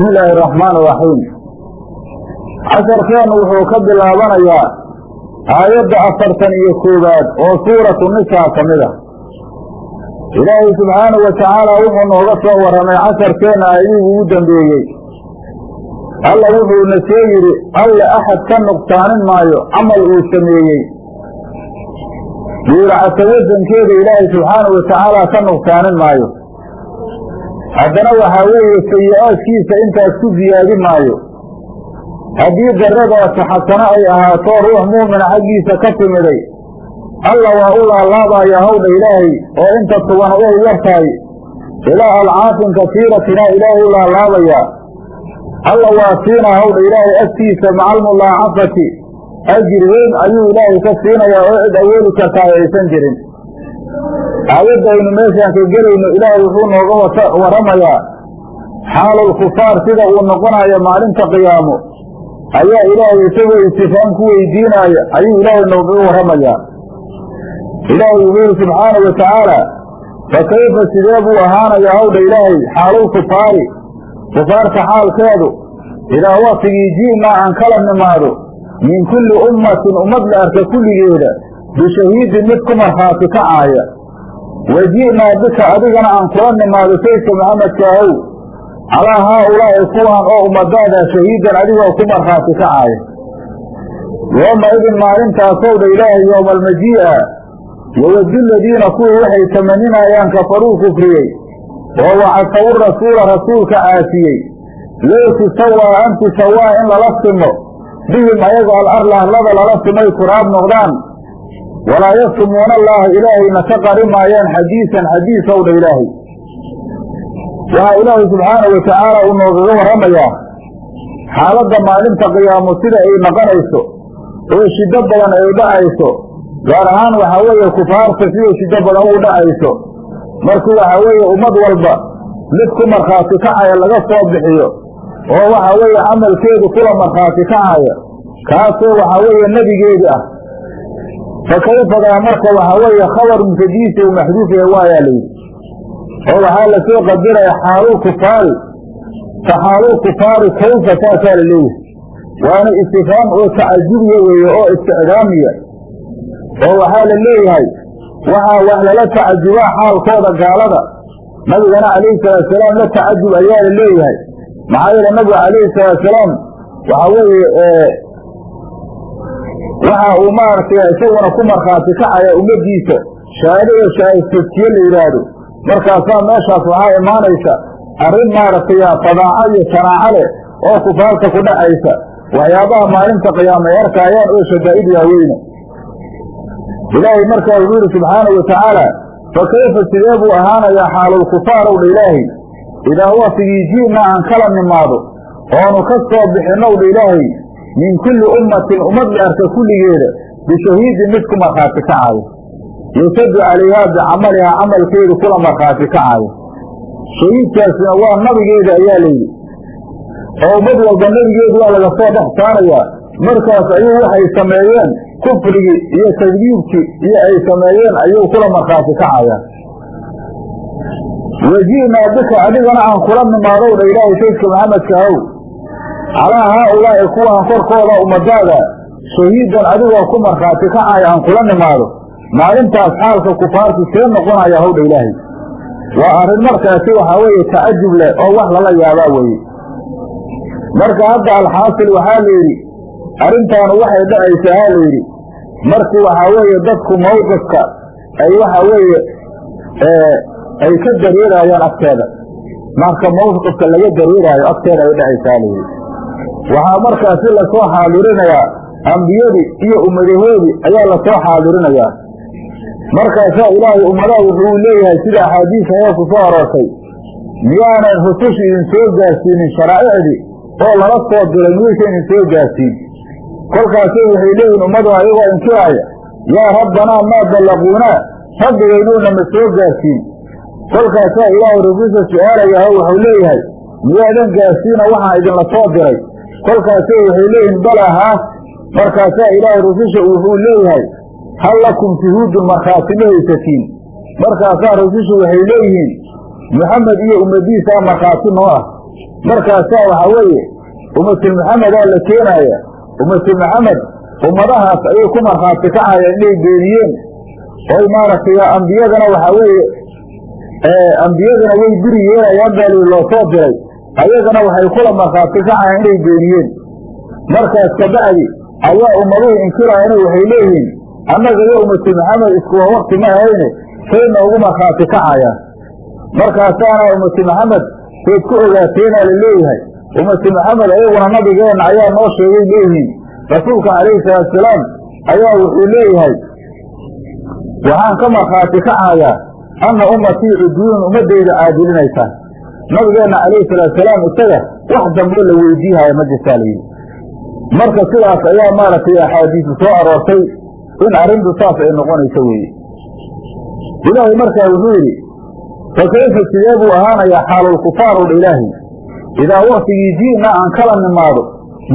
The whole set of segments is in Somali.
bismi illaahi araxmaan iraxiim casharkeennu wuxuu ka bilaabanayaa aayadda afartan iyo koowaad oo suuratu nisaa ka mid ah. Ilaahay subxaanahu wa tacaala wuxuu nooga soo warramay casharkeenna aayadihii ugu dambeeyey. Alla wuxuuna soo yidhi alle axad ka nuqsaanin maayo camal uu sameeyey. Duuracasa wasankeeda ilaahay subxaanahu wa tacaala ka nuqsaanin maayo haddana waxaa weeye sayi-aadkiisa intaas ku siyaadi maayo. Haddii daradaasi xasano ay ahaato ruux muumina xaggiisa ka timiday alla waa u laalaabayaa hawdha ilaahay oo inta sugan way yar tahay. Ilaa alcaafin kasiiratina ilaahay u laalaabayaa alla waa siinaa hawdha ilaahay agtiisa macalmulaacafati ajir weyn ayuu ilaahay ka siinayaa oo cid awoodi kartaa aysan jirin aayadaynu meeshaan ka gelayno ilaahay wuxuu nooga waramayaa. Xaalul kufaar sida uu noqonayo maalinta qiyaamo ayaa ilaahay isagoo istifaam ku weydiinaaya ayuu ilaahay noogaga waramayaa. Ilaahay wuxuu yihi subxaanau wa tacaala fa kayfa sidee buu ahaanayaa hawdha ilaahay xaalul kufaari kufaarta xaalkeedu idaa waktigii ji'naa aan kala nimaado min kulli ummatin ummad la arka kulligeeda bishahiidin mid ku markhaati kacaaya wa ji'naa bika adigana aan kula nimaado saydka maxamedkaahow calaa haa-ulaa'i kuwaan oo ummadaada shahiidan adigoo ku markhaati kacaaya yooma idin maalintaasowdha ilaahay yooma almajii'a. Yowadu ladiina kuwii waxay tamaninaayaan kafaruu kufriyey. Oo wacasawu rasuula rasuulka caasiyey. Low tusawaa an tusawaa in lala simo. Bihim ayaga alarla arlada lala simay turaab noqdaan walaa yaktumuuna allaha ilaahayna ka qari maayaan xadiisan xadiisowdha ilaahay. Waxaa ilaahay subxaanahu wa tacaala uu noogaga warramayaa xaaladda maalinta qiyaamo sida ay noqonayso oo shiddo badan ay dhacayso gaar ahaan waxaa weeye kufaarta sida shiddo badan ugu dhacayso. Markii waxaa weeye ummad walba mid ku markhaati kacaya laga soo bixiyo oo waxaa weeye camalkeedu kula markhaati kacaya kaasoo waxaa weeye nebigeedi ah fa kayfadaa marka waxaa weeye khabar mubtadiisa u maxduuf yahay waayaa layidhi oo waxaa la soo qadiraya xaalul kufaari fa xaalul kufaari kayfa saasaa la leeyahay waana istifaam oo tacajubiya weeye oo isticdaamiya oo waxaa la leeyahay waxaa wax lala tacajubaa xaalkooda gaalada nabigana calayhi salaatusalaam la tacajub ayaa la leeyahay maxaa yeele nabiga calayhi salaatusalaam waxaa weeye waxa uu maaragtay isaguna ku markhaati kacaya ummadiisa. Shahaadada shaahidtadkiye la yidhaahdo markaasaa meeshaas waxaa imaanaysa arrin maaragtay fadaaco iyo sanaaco leh oo kufaarta ku dhacaysa. Waxyaabaha maalinta qiyaama ay arkaayaan oo shadaa'id waaweyne ilaahay markaa wuxuu yidhi subxaanau wa tacaala fa kayfa sidee buu ahaanayaa xaalulkufaar owdha ilaahay? Idaa waktigii ji'naa aan kala nimaado oonu ka soo bixinowdha ilaahay min kulli ummatin ummad la kulligeeda bishahiidin mid ku markhaati kacaayo yusadu calayhaa bicamalihaa camalkeedu kula markhaati kacaayo shahiidkaasina waa nabigeeda ayaa layidhi oo ummad walba nabigeedu waa laga soo dhex markaas ayuu waxay sameeyeen kufrigii iyo tadbiibkii iyo ay sameeyeen ayuu kula markhaati kacayaa waji'naa bika adigana aan kula nimaadowdha ilaahay saydka maxamedka ahow calaa haa-ulaa'i kuwaan korkooda ummadaada shahiidan adigoo ku markhaati kacaya aan kula nimaado. Maalintaas xaalka kufaarti see noqonaya howdha ilaahay. Waa arrin markaasi waxaa weeye tacajub leh oo wax lala yaabaa weeye. Marka hadda alxaasil waxaa la yidhi arrintaanu waxay dhacaysaa haa la yidhi. Markii waxaa weeye dadku mawqifka ay waxaa weeye ay ka dareerayaan agteeda. Marka mawqifka laga dareeraayo agteeda ay dhacaysaa la yidhi waxaa markaasi la soo xaadirinayaa ambiyadii iyo ummadahoodii ayaa la soo xaadirinayaa markaasaa ilaahay ummadaha wuxuu leeyahay sida axaadiis ayaa ku soo aroortay. Miyaanan rususha idin soo gaarsiinin sharaa'icdii oo lala soo diray miyaysa idin soo gaarsiin. Kolkaasay waxay leeyihiin ummadu ayagoo inkiraaya yaa rabbanaa maa ballaquunaa rabbigaynuuna ma soo gaarsiin. Kolkaasaa ilaahay rususha su'aalayaho wuxuu leeyahay miyaadan gaarsiina waxaan idinla soo diray kolkaasay waxay leeyihiin balaa haa markaasaa ilaahay rususha wuxuu leeyahay hal lakum shuhuudun markhaati ma haysatiin markaasaa rusushu waxay leeyihiin muxamed iyo ummadiisaa markhaati noo ah. Markaasaa waxaa weeye ummatul maxamedaa la keenaaya ummatul maxamed ummadahaas ayay ku markhaati kacayaan inay beeniyeen oy maaragtay ambiyadana waxaa weeye ambiyadana way biri yeelayaan baa lii loo soo diray ayagana waxay kula markhaati kacayaan inay beeniyeen. Markaas kabacdi ayaa ummaduhu inkiraayana waxay leeyihiin annaga iyo maxamed iskuwa wakti ma ahayne say noogu markhaati kacayaan markaasaana ummatu maxamed sayd ku ogaateenaa la leeyahay. Ummatu maxamed ayaguna nabigeenna ayaa noo sheegay leeyihiin. Rasuulka calayhi salaatusalaam ayaa wuxuu leeyahay waxaan ka markhaati kacayaa anna ummatii cuduulun ummadayda caadilinaysaa nabigeenna calayhi salaatusalaam isaga wax dambe la weydiihaya ma jirtaa layidhi marka sidaas ayaa maaragtay axaadiisu soo aroortay in arrintu saas ay noqonayso weeye. Ilaahay markaa wuxuu yidhi fa kayfa sidee buu ahaanayaa xaalulkufaaru dha ilaahi idaa waktigii ji'naa aan kala nimaado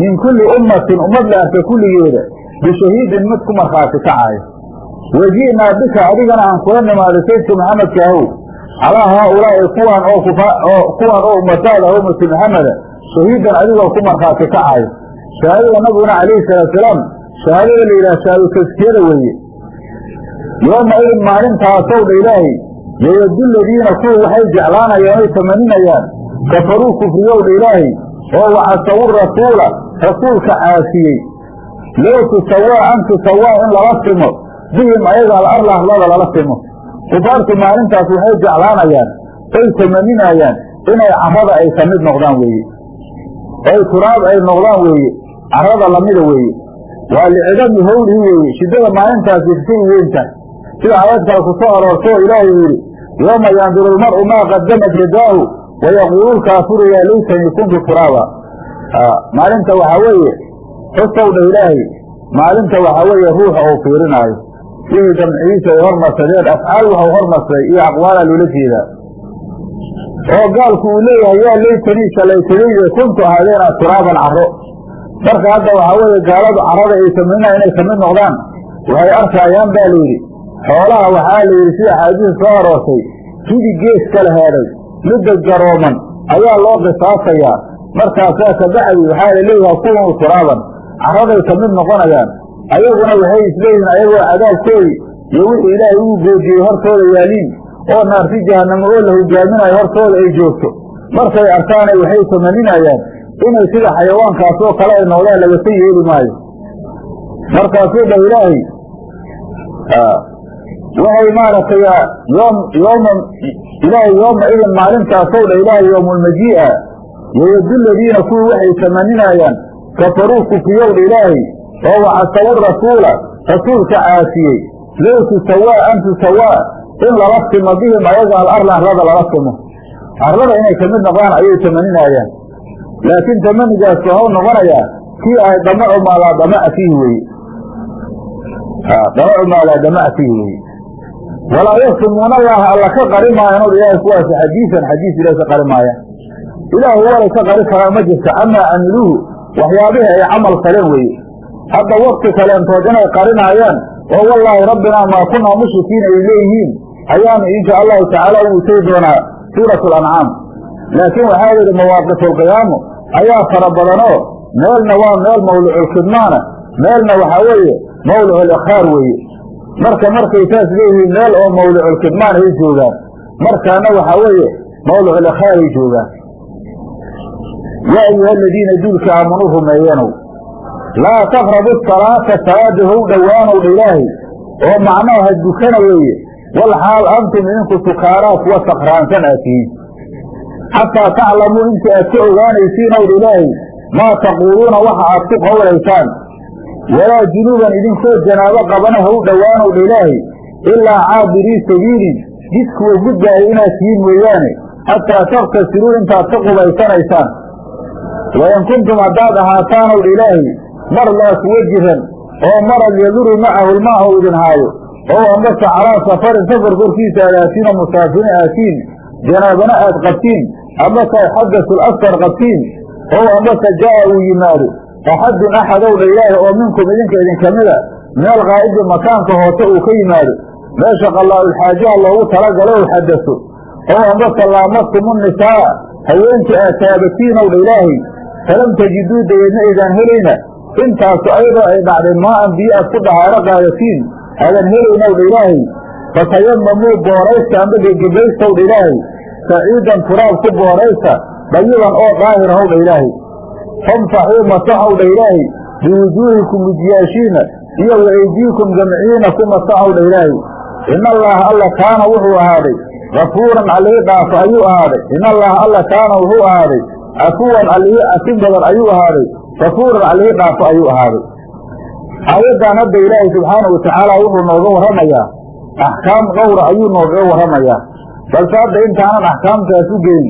min kulli ummatin ummad la arka kulligeeda bishahiidin mid ku markhaati kacaayo wa ji'naa bika adigana aan kula nimaado saydka maxamedka ahow calaa haaulaa'i kuwaan oo kuwaan oo ummataada ah ummati maxameda shahiidan adigoo ku markhaati kacaayo shahaadada nabiguna calayhi salaatusalaam shahaadada la yidhaha shahaadu taskiyada weeye. Yooma idin maalintaasow dha ilaahay yayadu ladiina kuwa waxay jeclaanayaan oy tamaninayaan kafaruu kufriyow dha ilaahay oo wacasawu rasuula rasuulka caasiyey. Low tusawaa an tusawaa in lala simo bihim ayaga alarla arlada lala simo kufaartu maalintaas waxay jeclaanayaan oy tamaninayaan inay carrada ay ka mid noqdaan weeye oy turaab ay noqdaan weeye carrada lamida weeye waa licidami hawlihi weeye shiddada maalintaasi say weynta sida aayad kale ku soo aroortoo ilaahay uu yidhi yooma yanduru lmar'u maa qadamat yadaahu wayaquulu lkaafiru yaa laytanii kuntu turaaba maalinta waxaa weeye xusow dha ilaahay maalinta waxaa weeye ruuxa uu fiirinaayo wixii jamcigiisa ay hormarsadeen afcaal waxau hormarsaday iyo aqwaalaa loola jeedaa. Oo gaalku uu leeyahay yaa laytanii shalaytadayde kuntu ahaadeena turaaban carro. Marka hadda waxaa weeye gaaladu carrada ay samaynaa inay ka mid noqdaan. Waxay arkaayaan baa layidhi xoolaha waxaa la yidhi sida axaadiisa soo aroortay hidi gees kala heeday midda garooman ayaa loo qisaasayaa markaasaa kabacdi waxaa la leeyahay kuwanu turaaban. Carraday ka mid noqonayaan ayaguna waxay isleeyihiin ayagoo cadaabkoodi iyo wixii ilaahay ugu goojiyey hortooda yaaliin oo naarti jahanamo oo la hogaaminayo hortooda ay joogto. Markay arkaanay waxay tamaninayaan inay sida xayawaankaasoo kale ay noqdaan lagasa yeeli maayo. Markaasuu dha ilaahay waxay maaragtay yoom yooma ilaahay yooma idin maalintaasow dha ilaahay yoomulmajii'a yayadu ladiina kuwii waxay tamaninayaan kafaruu kufiyow dha ilaahay oo wacasawu rasuula rasuulka caasiyey low tusawaa an tusawaa in lala simo bihim ayaga alarla arlada lala simo arlada inay ka mid noqdaan ayay tamaninayaan laakiin tamanigaas waxau noqonayaa kii ahay damacu maalaa damaca fiihi weye damacu maalaa damaca fiihi walaa yaktumuuna allaha alla ka qari maayan o ilaahay kuwaas xadiisan xadiis ilahay ka qari maayaan ilaahu walay ka qari karaa ma jirta camaa camiluuhu waxyaabihii ay camal faleen weeye hadda wakti kaleentood inay qarinaayaan oo wallaahi rabbinaa maa kunaa mushrikiin ay leeyihiin ayaanu insha allahu tacaala u utay doonaa suuratu alancaam laakiin waxaa yidhi mawaaqifuulqiyaamo ayaa fara badanoo meelna waa meel mawliculkidmaana meelna waxaa weeye mawliculikhraar weeye. Marka markay saas leeyihiin meel oo mawliculkidmaan ay joogaan markaana waxaa weeye mawliculikhraar ay joogaan. Yaa ayuha aladiina duulka aamanuu rumeeyanow laa taqrabu salaata salaada how dhowaanow dha ilaahay oo macnaha dukana weeye wal xaal antum idinku sukaaraa kuwa sakraansan aad tihiin xataa taclamuu inta aad ka ogaanaysiin ow ilaahay maa taquuluuna waxa aad ku qowlaysaan walaa junuuban idinkoo janaabo qabana how dhowaanow dha ilaahay ilaa caabirii sabiilin jidkuwa gudbaaya inaad tihiin mooyaane xataa taktasiluu intaad ka qubaysanaysaan wain kuntum haddaad ahaataanow dha ilaahay mardaa kuwa jiran oo marad yaduru macahu lmaahu idin haayo. Oo ambase calaa safarin safar korkiisa aad aatiin oo musaafiriin aatiin janaabana aad qabtiin ambase xadasul asfar qabtiin oo ambase jaa'a uu yimaado. Axadun axadow dha ilaahi oo minkum idinka idinkamida meel qaa'ibi makaanka hoose uu ka yimaado. Meesha qallaa-ulxaajaha loogu talagalo u xadaso oo ambase laamasumu nisaa haweenkii aad taabatiinow dha ilaahay falam tajiduu dabeedna aydaan helayna intaasu ayadoo ay dhacday maa-an biyo aad ku dhahaaro qaadatiin. Aadan helaynow dha ilaahay. Fatayamamuu booraysta amba gegebaystow dha ilaahay. Saciidan turaab ku booraysta dayiban oo daahirahow dha ilaahay. Famsaxuu masaxow dha ilaahay. Biwujuuhikum wijiyaashiina iyo wa eydiikum jamciina ku masaxow dha ilaahay. Ina allaaha alla kaana wuxuu ahaaday. Gafuuran allihii dhaafo ayuu ahaaday. Ina allaaha alla kaana wuxuu ahaaday. Cafuwan allihii cafin badan ayuu ahaaday gafuuran allihii dhaafo ayuu ahaaday. Aayaddan hadda ilaahay subxaana watacaala wuxuu nooga warramayaa. Axkaam dhowra ayuu noogaga warramayaa. Balse hadda intaanan axkaamtaas u geyn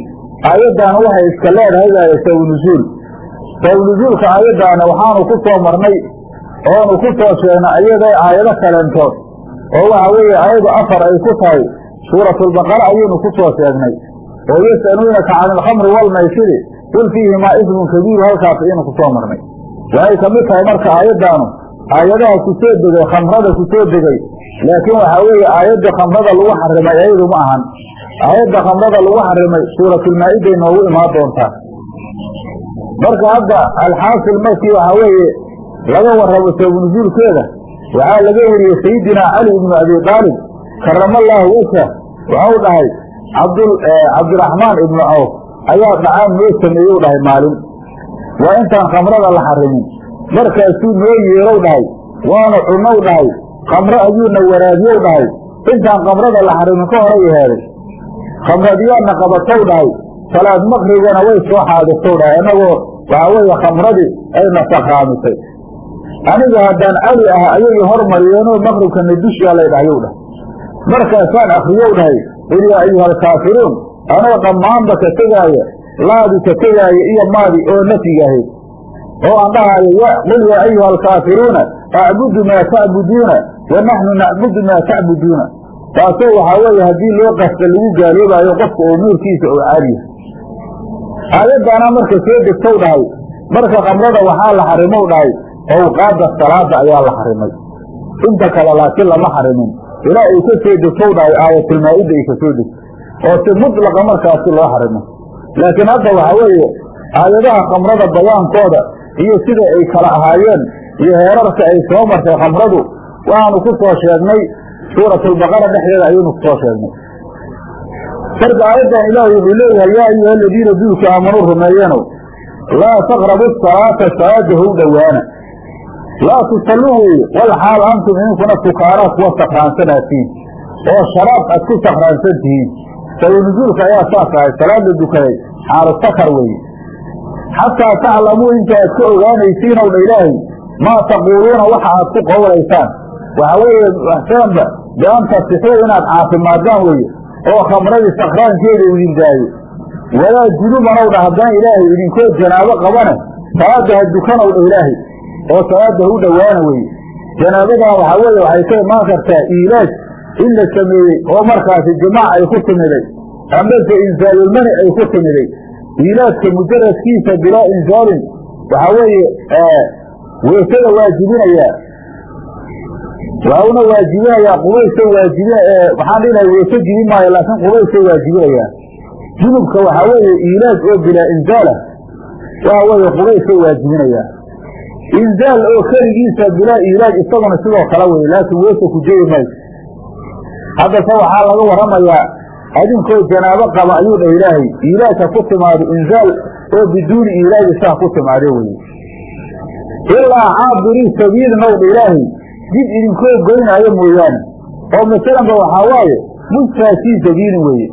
aayaddaana waxay iska leedahay baaya sabanuzuul sabanuzuulka aayaddaana waxaanu ku soo marnay oonu ku soo sheegnay ayadoo aayado kaleentood oo waxa weeye ayadu afar ay ku tahay. Suuratulbaqara ayaynu ku soo sheegnay. Oo yas'aluunaka cani alkhamri walmaysiri qul fiihimaa ismun kabiiru halkaas ayaynu ku soo marnay waxay ka mid tahay marka aayaddaanu aayadaha ku soo degay khamrada ku soo degay laakiin waxaa weeye aayadda khamrada lagu xarimay ayadu ma ahan aayadda khamrada lagu xarimay suuratulmaa-iday noogu imaan doontaa marka hadda alxaasil markii waxaa weeye laga warrabo sabanuzuulkeeda waxaa laga wariyey sayidinaa cali ibnu abi aalib karamallaahu wajha waxau dhahay cabdiraxmaan ibnu cawf ayaa dhacaan noo sameeyey dhahay maalin. Waa intaan khamrada la xarimin. Markaasuu noo yeerow dhahay waanu cunnow dhahay khamro ayuuna waraabiyow dhahay. Intaan khamrada la xarimin ka horay heeday khamradiyaadna qabatow dhahay. Salaad maqrigana way soo xaadirtow dhahay. Annagoo waxaa weeye khamradii ayna sakraamisay aniga haddaan cali ah ayay hormariyeenoo maqribkana dushaa lay dhahyow dhahay markaasaan akriyow dhahay qul yaa ayuha alkaafiruun anoo dhammaanba ka tegaaya laadi ka tegaaya iyo maadi oo nafyiga ahayd oo aan dhahaayo qul yaa ayuha alkaafiruuna acbudu maa tacbuduuna wa naxnu nacbudu maa tacbuduuna taasoo waxaa weeye haddii loo qasta lagu gaaloobaayo qofka oo nuurkiisa oo caadiya aayaddaana marka soo degtow dhahay marka khamrada waxaa la xarimow dhahay awqaadda salaada ayaa la xarimay. Inta kale laakiin lama xarimin. Ilaa ay ka soo degtow dhahay aayatulmaa-ida ay ka soo degto oo si mutlaqa markaasi loo xarimo laakiin hadda waxaa weeye aayadaha khamrada bayaankooda iyo sida ay kala ahaayeen iyo heerarka ay soo martay khamradu waxaanu ku soo sheegnay suuratulbaqara dhexdeeda ayaynu ku soo sheegnay. Marka aayaddan ilaahay wuxuu leeyahay yaa ayuha aladiina duulka aamanuu rumeeyenow laa taqrabu salaata salaada how dhowaana laa tusalluu weeye wal xaal antum idinkuna sukaaraa kuwa sakraansanaasiin oo sharaab aad ku sakraansan tihiin sabanuzuulka ayaa saas ahay salaada dukaday xaalu sakar weeye xataa taclamuu inta aad ka ogaanaysiinow dha ilaahay maa taquuluuna waxa aad ku qowlaysaan. Waxa weeye waxsaanba bian tasixuu inaad caafimaadaan weeye oo khamradii sakraankeeda idin daayo. Walaa dha haddana ilaahay idinkoo janaabo qabane salaada ha dukanow dha ilaahay oo salaada ha u dhowaana weeye. Janaabadan waxaa weeye waxay ka imaan kartaa iilaaj in la sameeyey oo markaasi jimaac ay ku timiday amase insaalulmani ay ku timiday iilaajka mujaradkiisa bilaa insaalin waxaa weeye weysada waajibinayaa wauna waajibinayaa qubaysa waajibin waxaan dhinahay weyse jibi maayo laakiin qubaysa waajibinayaa junubka waxaa weeye iilaaj oo bilaa inzaala waxa weeye qubaysa waajibinayaa inzaal oo keligiisa bilaa iilaaj isaguna sidoo kale weye laakiin weysa ku jebi mayso haddase waxaa laga warramayaa adinkoo janaabo qaba ayuu dhah ilaahay iilaajka ku timaado inzaal oo biduuni iilaaji saa ku timaade weye ilaa caabirii sabiilin ow dha ilaahay jid idinkoo goynaayo mooyaane. Oo masalanba waxaa waaye mustaasii sabiilin weeye.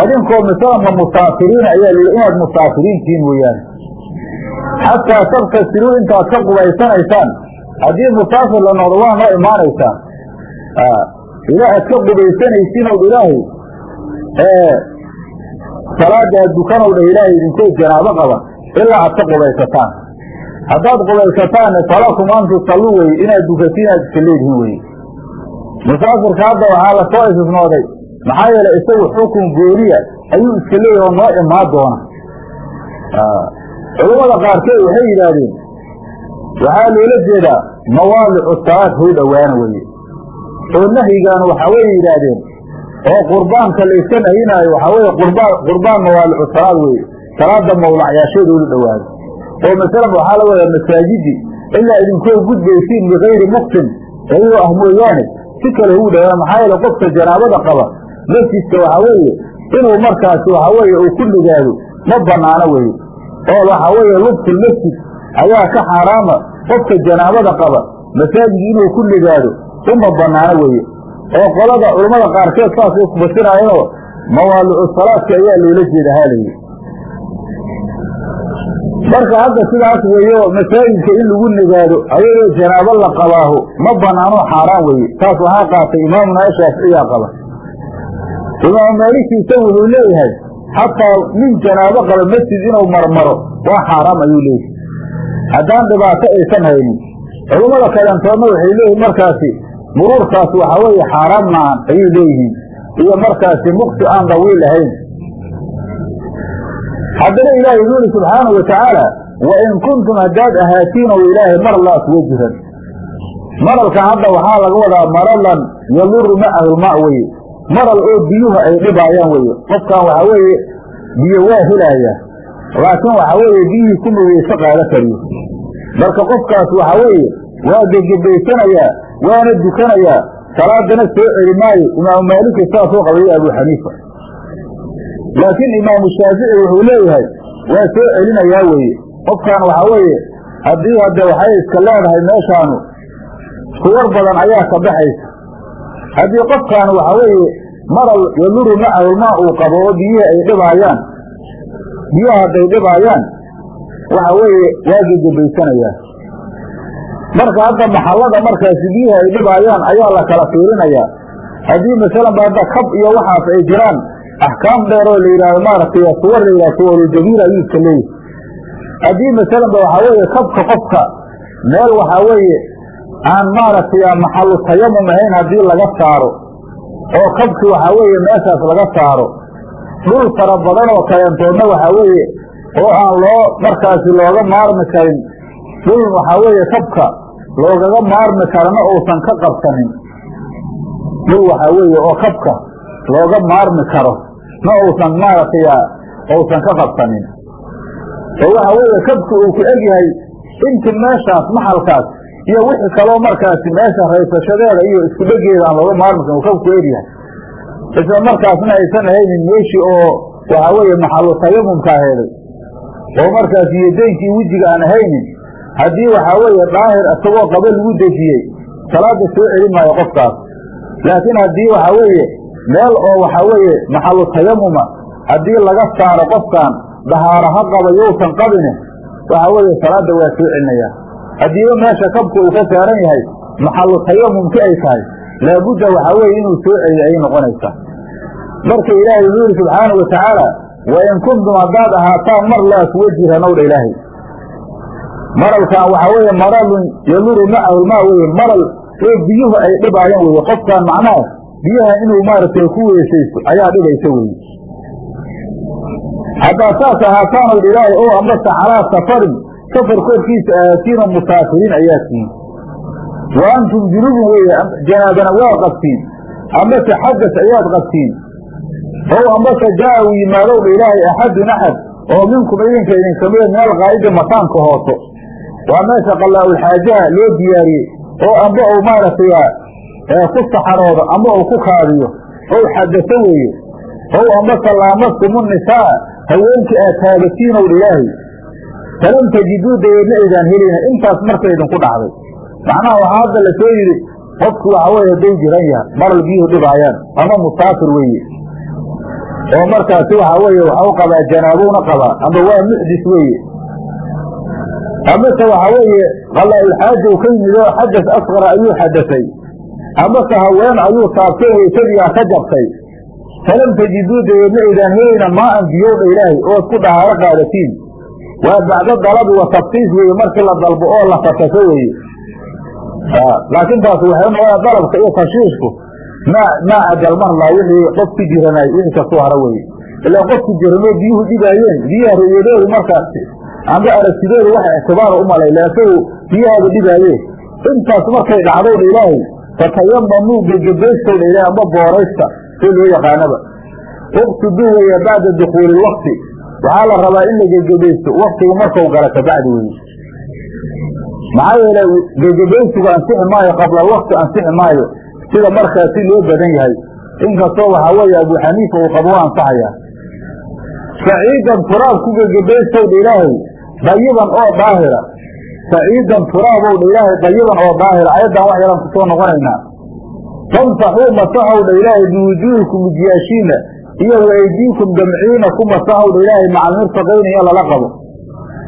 Adinkoo masalanba musaafiriina ayaa la inaad musaafiriintihiin mooyaane. Xataa tabtasiluu intaad ka qubaysanaysaan haddii musaafir la noqdo waa noo imaanaysaan ilaa aad ka qubaysanaysiin ow ilaahay. Salaada aad dukanow dhah ilaahay idinkoo janaabo qaba ilaa aad ka qubaysataan. Haddaad qubaysataan falakum an tusalluu weye inaad dukatiin aad iska leedihiin weye musaafirka hadda waxaa la soo istisnooday maxaa yeelay isagu xukun gooniya ayuu iska leeyahi oo noo imaan doona. Culammada qaarkeed waxay yidhaahdeen waxaa loola jeedaa mawaadicu salaad how dhowaana weye oo nahyigaanu waxaa way yidhaahdeen. oo qurbaanka layska nahinaayo waxaa weeye qurbaan qurbaan mawaalicu salaad weeye. Salaada mawlacyaasheeda ula dhawaado oo masalan waxaa la wadaa masaajidi ilaa idinkoo gudbaysiin bikayri muktin iyadoo ah mooyaane si kale ugu dhawaa maxaa yeele qofka janaabada qaba. Masjidka waxaa weeye inuu markaasi waxaa weeye uu ku ligaado ma banaano weye oo waxaa weeye lubsul masjid ayaa ka xaaraama qofka janaabada qaba. Masaajid inuu ku ligaado uma banaano weye oo qolada culammada qaarkeed saasay ku fasiraayeenoo mawaalicu salaadka ayaa loola jeeda haalayi marka hadda sidaas weeyo masaajidka in lagu nigaado ayadoo janaabo la qabaaho ma banaano xaaraan weeye. Taas waxaa qaatay imaamuna shaaficiyaa qaba. Imaamu maaliki isagu wuxuu leeyahay xataa nin janaabo qaba masjid inuu marmaro waa xaaraam ayuu leeyahay. Haddaan dhibaato aysan haynin culummada kalentoodna waxay leeyihiin markaasi muruurkaas waxaa weeye xaaraam maahan ayay leeyihiin. Iyo markaasi mukti aan dawiil ahayn haddana ilaahay wuxuu ihi subxaana wa tacaala wa in kuntum haddaad ahaatiin oo ilaahay mar laas wajiran maralka hadda waxaa laga wadaa maralan yaduru macahulmaa weye maral oo biyuhu ay dhibaayaan weye qofkan waxaa weeye biyo waa helaaya laakiin waxaa weeye biyihii kuma weyse qaado kariyo. Marka qofkaas waxaa weeye waa gegebaysanayaa waana dukanayaa salaadana soo celi maayo imaamu maaliki saasoo qabayay abu xaniifa laakiin imaamu shaafici wuxuu leeyahay waa soo celinayaa weeye. Qofkan waxaa weeye haddii hadde waxay iska leedahay meeshaanu suwar badan ayaa ka baxaysa. Haddii qofkan waxaa weeye maral yaduru macahulmaa uu qabo oo biyihii ay dhibaayaan biyaha hadday dhibaayaan waxa weeye waa gegebaysanayaa marka hadda maxallada markaasi biyihi ay dhibaayaan ayaa la kala fiirinayaa haddii masalanba hadda kab iyo waxaas ay jiraan axkaam dheer oo la yidhahdo maaragtay suwar la yidhahdo suwarujabiil ayuu iska leeyahy haddii masalanba waxaa weeye kabka qofka meel waxaa weeye aan maaragtay maxalu tayamum ahayn haddii laga saaro oo kabki waxaa weeye meeshaas laga saaro dhul fara badan oo kayantoodna waxaa weeye oo aan loo markaasi looga maarmi karin dhul waxaa weeye kabka loogaga maarmi karana uusan ka qabsanin. Dhul waxaa weeye oo kabka looga maarmi karo ma uusan maaragtay uusan ka qabsanin. Oo waxa weeye kabka uu ku egyahay inti meeshaas maxalkaas iyo wixii kaloo markaasi meesha raysashadeeda iyo isku dhegeeda aan looga maarmi karin uu kabku egyahay isla markaasna aysan ahaynin meeshii oo waxaa weeye maxalu tayamumka aheeday oo markaas yodeynkii wejiga aan ahaynin haddii waxaa weeye daahir isagoo qaba lagu dejiyey salaada soo celin maayo qofkaas. Laakiin haddii waxaa weeye meel oo waxaa weeye maxalu tayamuma haddii laga saaro qofkan dahaaro ha qaba yousan qabine waxaa weeye salaada waa soo celinayaa haddiiba meesha kabka uu ka saaran yahay maxalu tayamumki ay tahay laabudda waxaa weeye inuu soo celiyo ayay noqonaysaa. Marka ilaahay wuxuu yihi subxaanau watacaala wa in kuntum haddaad ahaataan mar laas wajiranowdha ilaahay maralkan waxaa weeye maralun yaduru macahulmaa weye maral oo biyuhu ay dhibaayaan weye qofkaan macnaha biyaha inuu maaragtay ku weesaysto ayaa dhibaysa weye haddaad saas ahaataan odh ilaahay oo amase calaa safarin safar korkiisa ahaatiina musaafiriin ayaa tihiin wa antum junubun weeye janaabana waa qabtiin amase xadas ayaad qabtiin. Ow amase jaa uu yimaadowdha ilaahay axadun axad oo minkum idinka idinkamida meel qaa'ida makaanka hooso waa meesha qallaa-ulxaajaha loo diyaariyey oo amba uu maaragtay ku saxaroodo ama uu ku kaadiyo ow xadaso weeye ow ambase laamastumu nisaa haweenkii aad taagatiinowdha ilaahay. Falam tajiduu dabeedna aydaan helayna intaas marka idinku dhacday. Macnaha waxaa hadda la soo yidhi qofku waxa weye hadday jiran yahay maral biyuhu dhibaayaan ama musaafir weeye. Oo markaasi waxaa weeye waxau qabaa janaabowna qabaa ama waa muxdis weeye amase waxaa weeye qalaa-ulxaaja u ka yimid oo xadas asqara ayuu xadasay amase haween ayuu taabtay weysadiyaa ka jabtay. Falam tajiduu dabeedna aydaan helayna maa-an biyowdha ilaahay oo isku dhahaaro qaadatiin. Waa bacdo dalabi wa tafsiis weeye markii la dalbo oo la fatasho weeye. Laakiin taas waxay noqonaa dalabka iyo tashiishku maa maa cadalmarlaa wixii qofki jiranay wixii ka soo hara weye ilaa qofki jiranoo biyuhu dhibaayeen biyaha ru'yadoodu markaasi amba aragtidoodu wax ictibaara umalay laasagu biyahaaba dhibaayeen intaas markay dhacdowdha ilaahay fatayamamuu gegebaystowdha ilaahay amba booraysta si loo yaqaanaba. Uqtuduu weeye bacda dukuuli lwakti waxaa la rabaa in la gegebaysto waktigu markau gala kabacdi weye maxaa yeele gegebaysigu ansixi maayo qabla alwakti ansixi maayo. Sida markaasi loo badan yahay. Inkastoo waxaa weeye abu xaniifa uu qabo u ansaxaya saciidan turaab ku gegebaystowdha ilaahay dayiban oo daahira saciidan turaabowdha ilaahay dayiban oo daahira ayaddan wax yalan ku soo noqonaynaa famsaxuu masaxowdha ilaahay biwujuuhikum mijiyaashiina iyo waaydiikum damciina ku masaxowdha ilaahay macalmirfaqayna iyo lala qabo.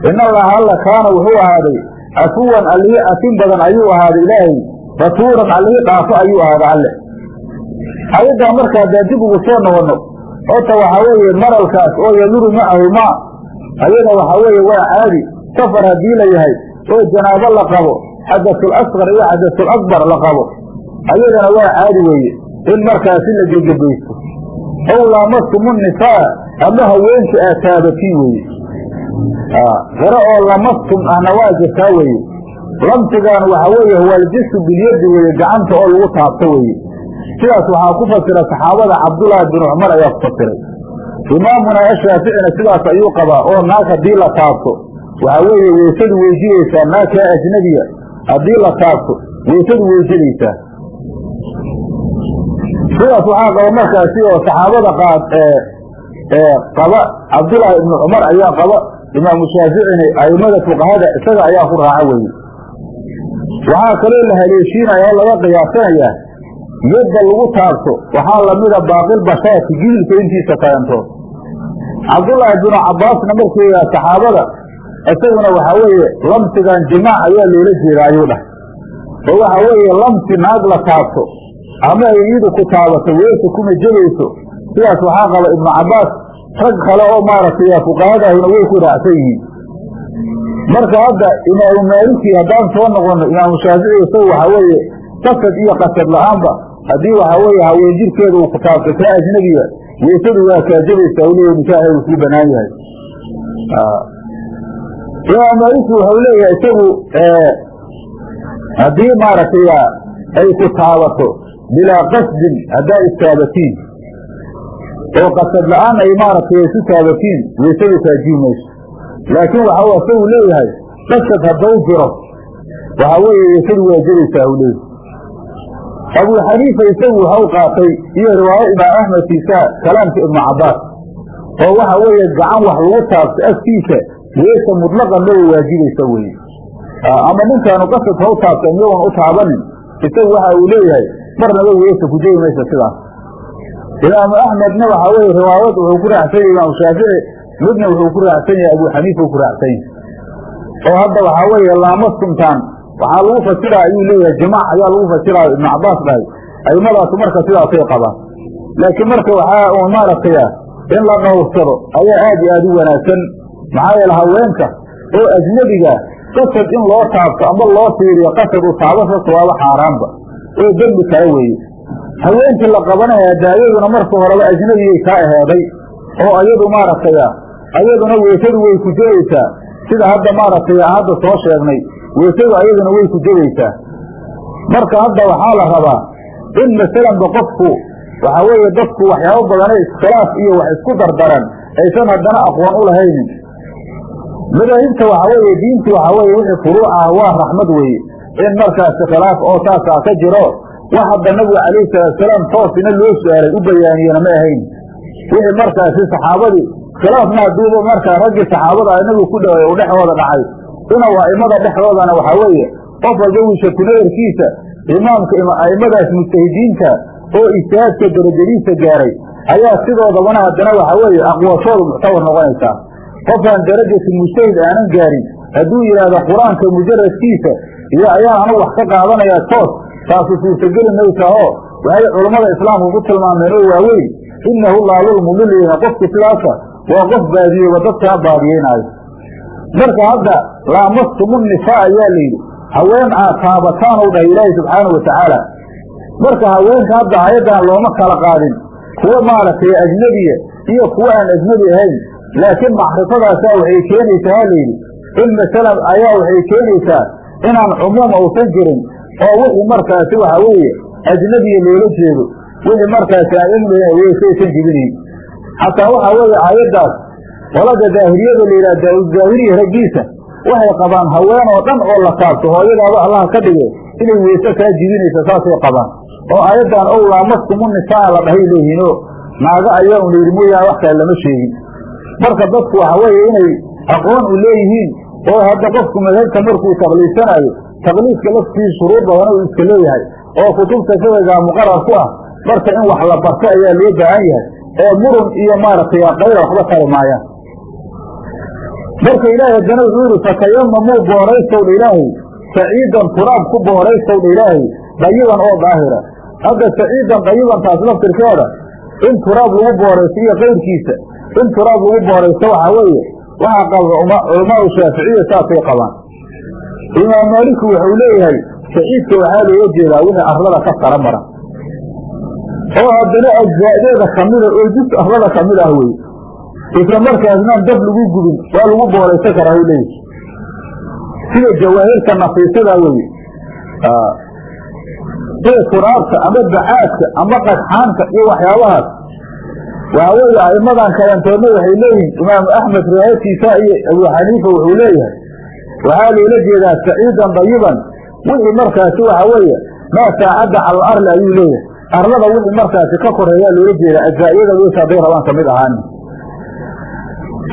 In allaha alla kaana wuxuu ahaaday cafuwan allihii afin badan ayuu ahaaday ilaahay. Batuuran allihii dhaafo ayuu ahaaday alle. Ayaddaa marka haddaan dib ugu soo noqono horta waxaa weeye maralkaas oo yaduru macahu maa ayada waxaa weeye waa caadi. Safar haddii la yahay oo janaabo la qabo xadasul asqar iyo xadasul akbar la qabo ayadana waa caadi weeye. In markaasi la gegebaysto. Ow laamastumu nisaa ama haweenka aad taabatiin weeye. Qiro oo lamastum ahna waa jirtaa weeye. Lamsigaan waxaa weeye huwa aljisu bilyadi weeye gacanta oo lagu taabto weeye. Sidaas waxaa ku fasira saxaabada cabdullaahi bin cumar ayaa ku fasiray imaamuna ashaaficina sidaas ayuu qabaa oo naag haddii la taabto. Waxaa weeye weysadu weyjidaysaa naagkaa ajnabiya haddii la taabto weysadu weyjidaysaa sidaas waxaa qaba markaasi oo saxaabada qaad qaba. Cabdullaahi ibnu cumar ayaa qaba. Imaamu shaaficina aimada fuqahada isaga ayaa ku raaca weye waxaa kaloo la haleeshiinaya oo laga qiyaasanayaa yadda lagu taabto waxaa lamida baaqil bashaati gidilka intiisa kalantood cabdullaahi binu cabbaasna markuu yaha saxaabada isaguna waxaa weeye lamsigan jimaac ayaa loola jeeda ayuu dhahay. Oo waxaa weeye lamsi naag la taabto ama ay iyadu ku taabato weesa kuma jebayso sidaas waxaa qaba ibnu cabbaas rag kale oo maaragtay fuqahadaahuna way ku raacsan yihiin. Marka hadda imaamu maaliki haddaan soo noqono imaamu shaafici isagu waxaa weeye qasad iyo qasad la'aanba haddii waxaa weeye haween jirkeeda uu ku kaa ajnabiga weysadu waa kaajabaysaa u leeyahy nikaaxeedu kuu banaan yahay. Imaam maaliki wuxuu leeyahay isagu haddii maaragtay ay ku taabato bilaa qasdin haddaa istaabatiin oo qasad la'aan ay maaragtay isu taabatiin weysadu kaajibi laakiin waxa isagu leeyahay qasad haddau jiro waxaa weeye weysadu waa jabaysaa u abuu xaniifa isagu waxau qaatay iyo riwaayo imaam axmed fiisa kalaamka ibnu cabbaas oo waxa weeye gacan wax lagu taabto agtiisa weesa mutlaqan loo waajibaysa weye ama ninkaanu qasad ha u taabtan iyagoon u taabanin isagu waxa uu leeyahay marnaba weesa ku jebi maysa sidaas imaamu axmedna waxaa weye riwaayad wuxuu ku raacsan yahay imaamu shaafici midna wuxuu ku raacsan yahay abuu xaniifa ku raacsan yahay. Oo hadda waxaa weeye laamastumtaan waxaa lagu fasiraa ayuu leeyahay jimaac ayaa lagu fasiraayo ibnu cabbaas dhahay aimmadaasu marka sidaasay qabaan laakiin marka waxaa maaragtaya in la dhowrsado ayaa aad iyo aad u wanaagsan. Maxaa yeele haweenka oo ajnebiga qasad in loo taabto ama loo fiiriyo qasad u taabashasa waaba xaaraanba. Oo dembi kale weeye. Haweenkii la qabanaya daayaduna marka horeba ajnebiyay kaa aheeday oo ayadu maaragtaya ayaduna weysadu way ku jebaysaa sida hadda maaragtay hadda soo sheegnay weysadu ayaduna way ku jebaysaa marka hadda waxaa la rabaa in masalanba qofku waxaa weeye dadku waxyaabo badane iskhilaaf iyo wax isku dardaran aysan haddana aqoon u lahaynin. Madaahibta waxaa weeye diintu waxaa weeye wixii furuuc ah waa raxmad weeye. In markaasi khilaaf oo saasaa ka jiro wax hadda nabigu calayhi salaatusalaam toosina loo su'aalay u bayaaniyena ma ahayn. Wixii markaasi saxaabadii khilaafna hadduuba markaa raggii saxaabada nabigu ku dhaweey u dhexdooda dhacay inaw aimada dhexdoodana waxaa weeye qof walba wiisha kunadarkiisa imaamka aimadaas mujtahidiinta oo ijtihaadka darajadiisa gaaray ayaa sidoodabana haddana waxaa weeye aqwashoodu muctabar noqonaysaa qofaan darajati mujtahid aanan gaarin hadduu yidhaahdo qur'aanka mujaradkiisa iyo ayaan anu wax ka qaadanayaa toos taasu suurtageli maysaa oo waxay culammada islaamku ku tilmaameen oo waaweyn innahu laalulmudiliina qofka sidaasa waa qof baadiyeyba dadkaa baadiyeynaayo marka hadda laamastumu nisaa ayaa layidhi haween aad taabataan u dhahay ilaahi subxaana wa tacaala. Marka haweenka hadda ayadan looma kala qaadin. Kuwa maaragtay ajnebiya iyo kuwa aan ajnebi ahayn. Laakiin macrifadaasaa waxay keenaysaa ha layidhi in masalan ayaa waxay keenaysaa inaan cumuum uusan jirin oo wixii markaasi waxa weeye ajnebiya loola jeedo. Wixii markaasi aan ilmihin weysaysan jibinayn xataa waxaa weeye aayaddaas qolada daahiriyada la yidhaha daahiriya raggiisa waxay qabaan haween oo dhan oo la taabto hooyadaaba allaha ka dhige inay weyse kaa jibinaysa saasay qabaan. Oo aayaddan ow laamaskumu nisaa la dhahay leeyihiinoo naago ayaa un layidhi mooyaane wax kale lama sheegin. Marka dadku waxa weeye inay aqoon u leeyihiin oo hadda qofku madhabta markuu takliisanaayo takliiska laftiisa shuruud badan uu iska leeyahay oo kutubta fiqigaa muqarar ku ah marka in wax la barto ayaa loo baahan yahay ee murun iyo maaragtay qayla waxba tari maayaan marka ilaahay haddana wuxuu yidhi fatayamamuu booraystowdha ilaahay saciidan turaab ku booraystowdha ilaahay dayiban oo daahira. Hadda saciidan dayibantaas laftirkeeda in turaab lagu booraysto iyo qayrkiisa in turaab lagu booraysto waxaa weeye waxaa qaba culamaau shaaficiya saasay qabaan. Imaam maaliku wuxuu leeyahay saciidka waxaa looga jeedaa wixii arlada ka sara mara. Oo haddana ajzaadeeda kamida oo jus arlada ka mid ah wey isla markaasnaan dab lagu gubin waa lagu booraysan karaa u leeyahy sida jawaahirta nafiisada weye sida turaabta ama bacaadka ama qagxaanta iyo waxyaabahaas. Waxaa weeye aimadan kalantoodna waxay leeyihiin imaamu axmed riwaayadkiisa iyo abu xaniifa wuxuu leeyahay waxaa loola jeedaa saciidan dayiban wixii markaasi waxa weeye maa saacadda cala arli ayuu leeyahay. Arlada wixii markaasi ka koreeyaa loola jeedaa ajzaa'iyada weysa hadday rabaan ka mid ahaani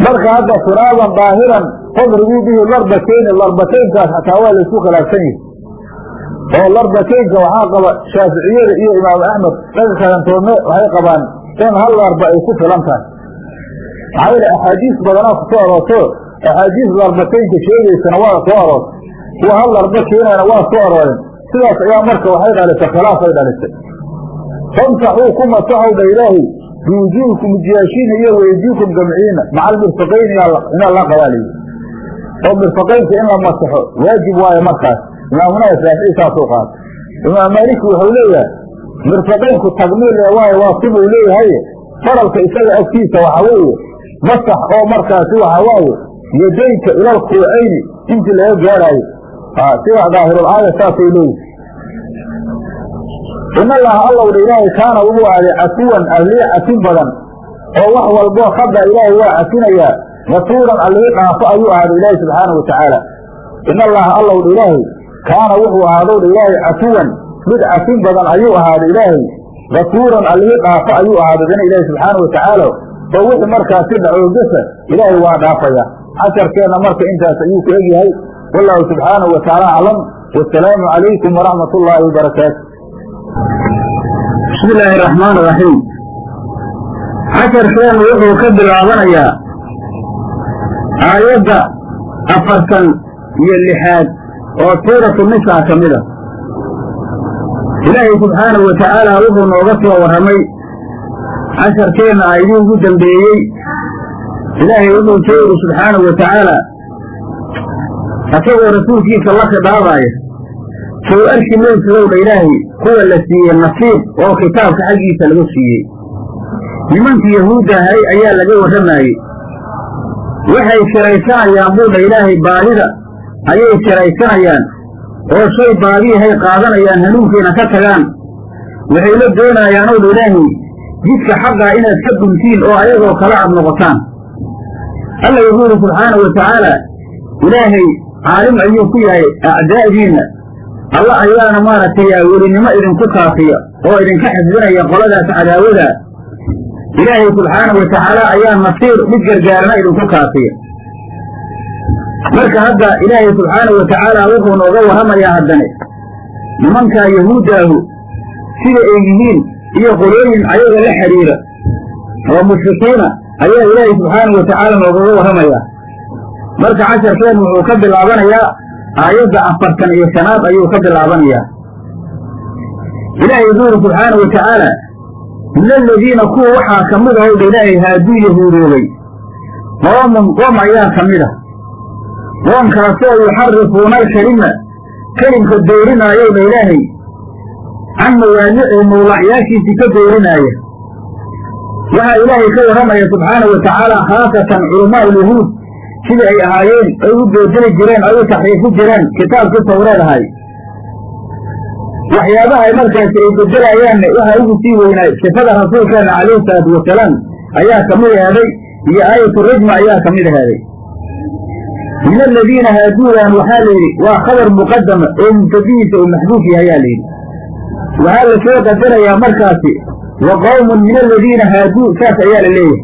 marka hadda turaaban daahiran fadribuu bihi larbatayni larbatayinkaas xataa waa laysku khilaafsan yihi oo larbatayinka waxaa qaba shaaficiyada iyo imaamu axmed dhaga kalantoodna waxay qabaan in hal larba ay ku filan tahay. Maxaa yeele axaadiis badanaa ku soo aroorto axaadiis larbataynka sheegaysana waa soo aroortay. Kuwa hal larba keenayna waa soo arooreen. Sidaas ayaa marka waxay dhalisay khilaafay dhalisay. Famsaxuu ku masaxowdha ilaahay biwujuuhikum jiyaashiina iyo weydiikum gamciina maca almirfaqayni ina la qabaaliyo oo mirfaqaynka in la masaxo waajib waayo markaas. Imaamuna shaafici saasuu qaata imaam maaliki wuxuu leeyahay mirfaqaynku tagmiil ee waayo waa simuu leeyahay. Faralka isaga agtiisa waxa weeye masax oo markaasi waxa waaye yadaynka ilal kuucayni intii laga gaaraayo. Sida daahirul aaya saasay leeyihi in allaha allowdha ilaahay kaana wuxuu aaday cafuwan allii cafin badan. Oo wax walboo khada ilaahay waa cafinayaa gafuuran allii dhaafo ayuu ahaaday ilaahay subxaanau watacaala in allaha allowdha ilaahay kaana wuxuu ahaadowdha ilaahay cafuwan mid cafin badan ayuu ahaaday ilaahay. Gafuuran allii dhaafo ayuu ahaaday dana ilaahay subxaana watacaala oo wixii markaasi dhacoogasa ilaahay waa dhaafaya. Casharkeenna marka intaas ayuu ku egyahay. Wallahu subxaanahu watacaala aclam. Wasalaamu calaykum waraxmat ullaahi wabarakaatu bismi illaahi araxmaan iraxiim casharkeenu wuxuu ka bilaabanayaa aayadda afartan iyo lixaad oo suuratu nisaa ka mid a ilaahay subxaanahu wa tacaala wuxuu nooga soo warramay casharkeenna aayadii ugu dambeeyey. Ilaahay wuxuu soo yidhi subxaanahu wa tacaala asagoo rasuulkiisa la khidaabaaya sow arki maysadowdha ilaahay kuwa la siiyey nasiib oo kitaabka xaggiisa laga siiyey. Nimankii yahuudda ahay ayaa laga warramaayey. Waxay shiraysanayaan buudha ilaahay baadida ayay shiraysanayaan oo shay baadiyahay qaadanayaan hanuunkiina ka tagaan. Waxay la doonayaan owdha ilaahay jidka xaqaa inaad ka duntiin oo ayagoo kala ad noqotaan. Alla wuxuu yidhi subxaana wa tacaala ilaahay caalim ayuu ku yahay acdaa'diinna alla ayaana maaragtay welinimo idinku kaafiya oo idinka xifdinaya qoladaas cadaawada. Ilaahay subxaanau wa tacaala ayaa nasiir mid gargaarana idinku kaafiya marka hadda ilaahay subxaanau wa tacaala wuxuu nooga warramayaa haddane. Nimankaa yahuuddaahu sida ay yihiin iyo qolooyin ayaga la xidhiira oo mushrikiina ayaa ilaahay subxaanau wa tacaala noogaga warramayaa marka casharkeen wuxuu ka bilaabanayaa aayadda afartan iyo shanaad ayuu ka bilaabanayaa. Ilaahay wuxuu yidhi subxaana wa tacaala min aladiina kuwa waxaa ka mid ahowdha ilaahay haaduu yahuudoobay qoomun qoom ayaa ka mid ah. Qoomkaasoo yuxarifuuna alkelima kelimka doorinaayowdha ilaahay can mawaadicihi mawlacyaashiisii ka doorinaaya. Waxaa ilaahay ka warramaya subxaana wa tacaala khaasatan culamaa ulyahuud sida ay ahaayeen ay u beedeli jireen ay u taxriifi jireen kitaabkii tawreed ahay waxyaabaha markaasi ay bedelayaanne waxaa ugu sii weynaa sifada rasuulkeena calayhi salaatu wasalaam ayaa ka mid ahaaday iyo aayatu rajma ayaa ka mid ahaaday min aladiina haaduudan waxaa la yidhi waa khabar muqadama oo mubtadihiisa uu maxduuf yahay ayaa la yidhi. Waxaa la soo qadarayaa markaasi wa qowmun min aladiina haaduu saas ayaa la leeyahay.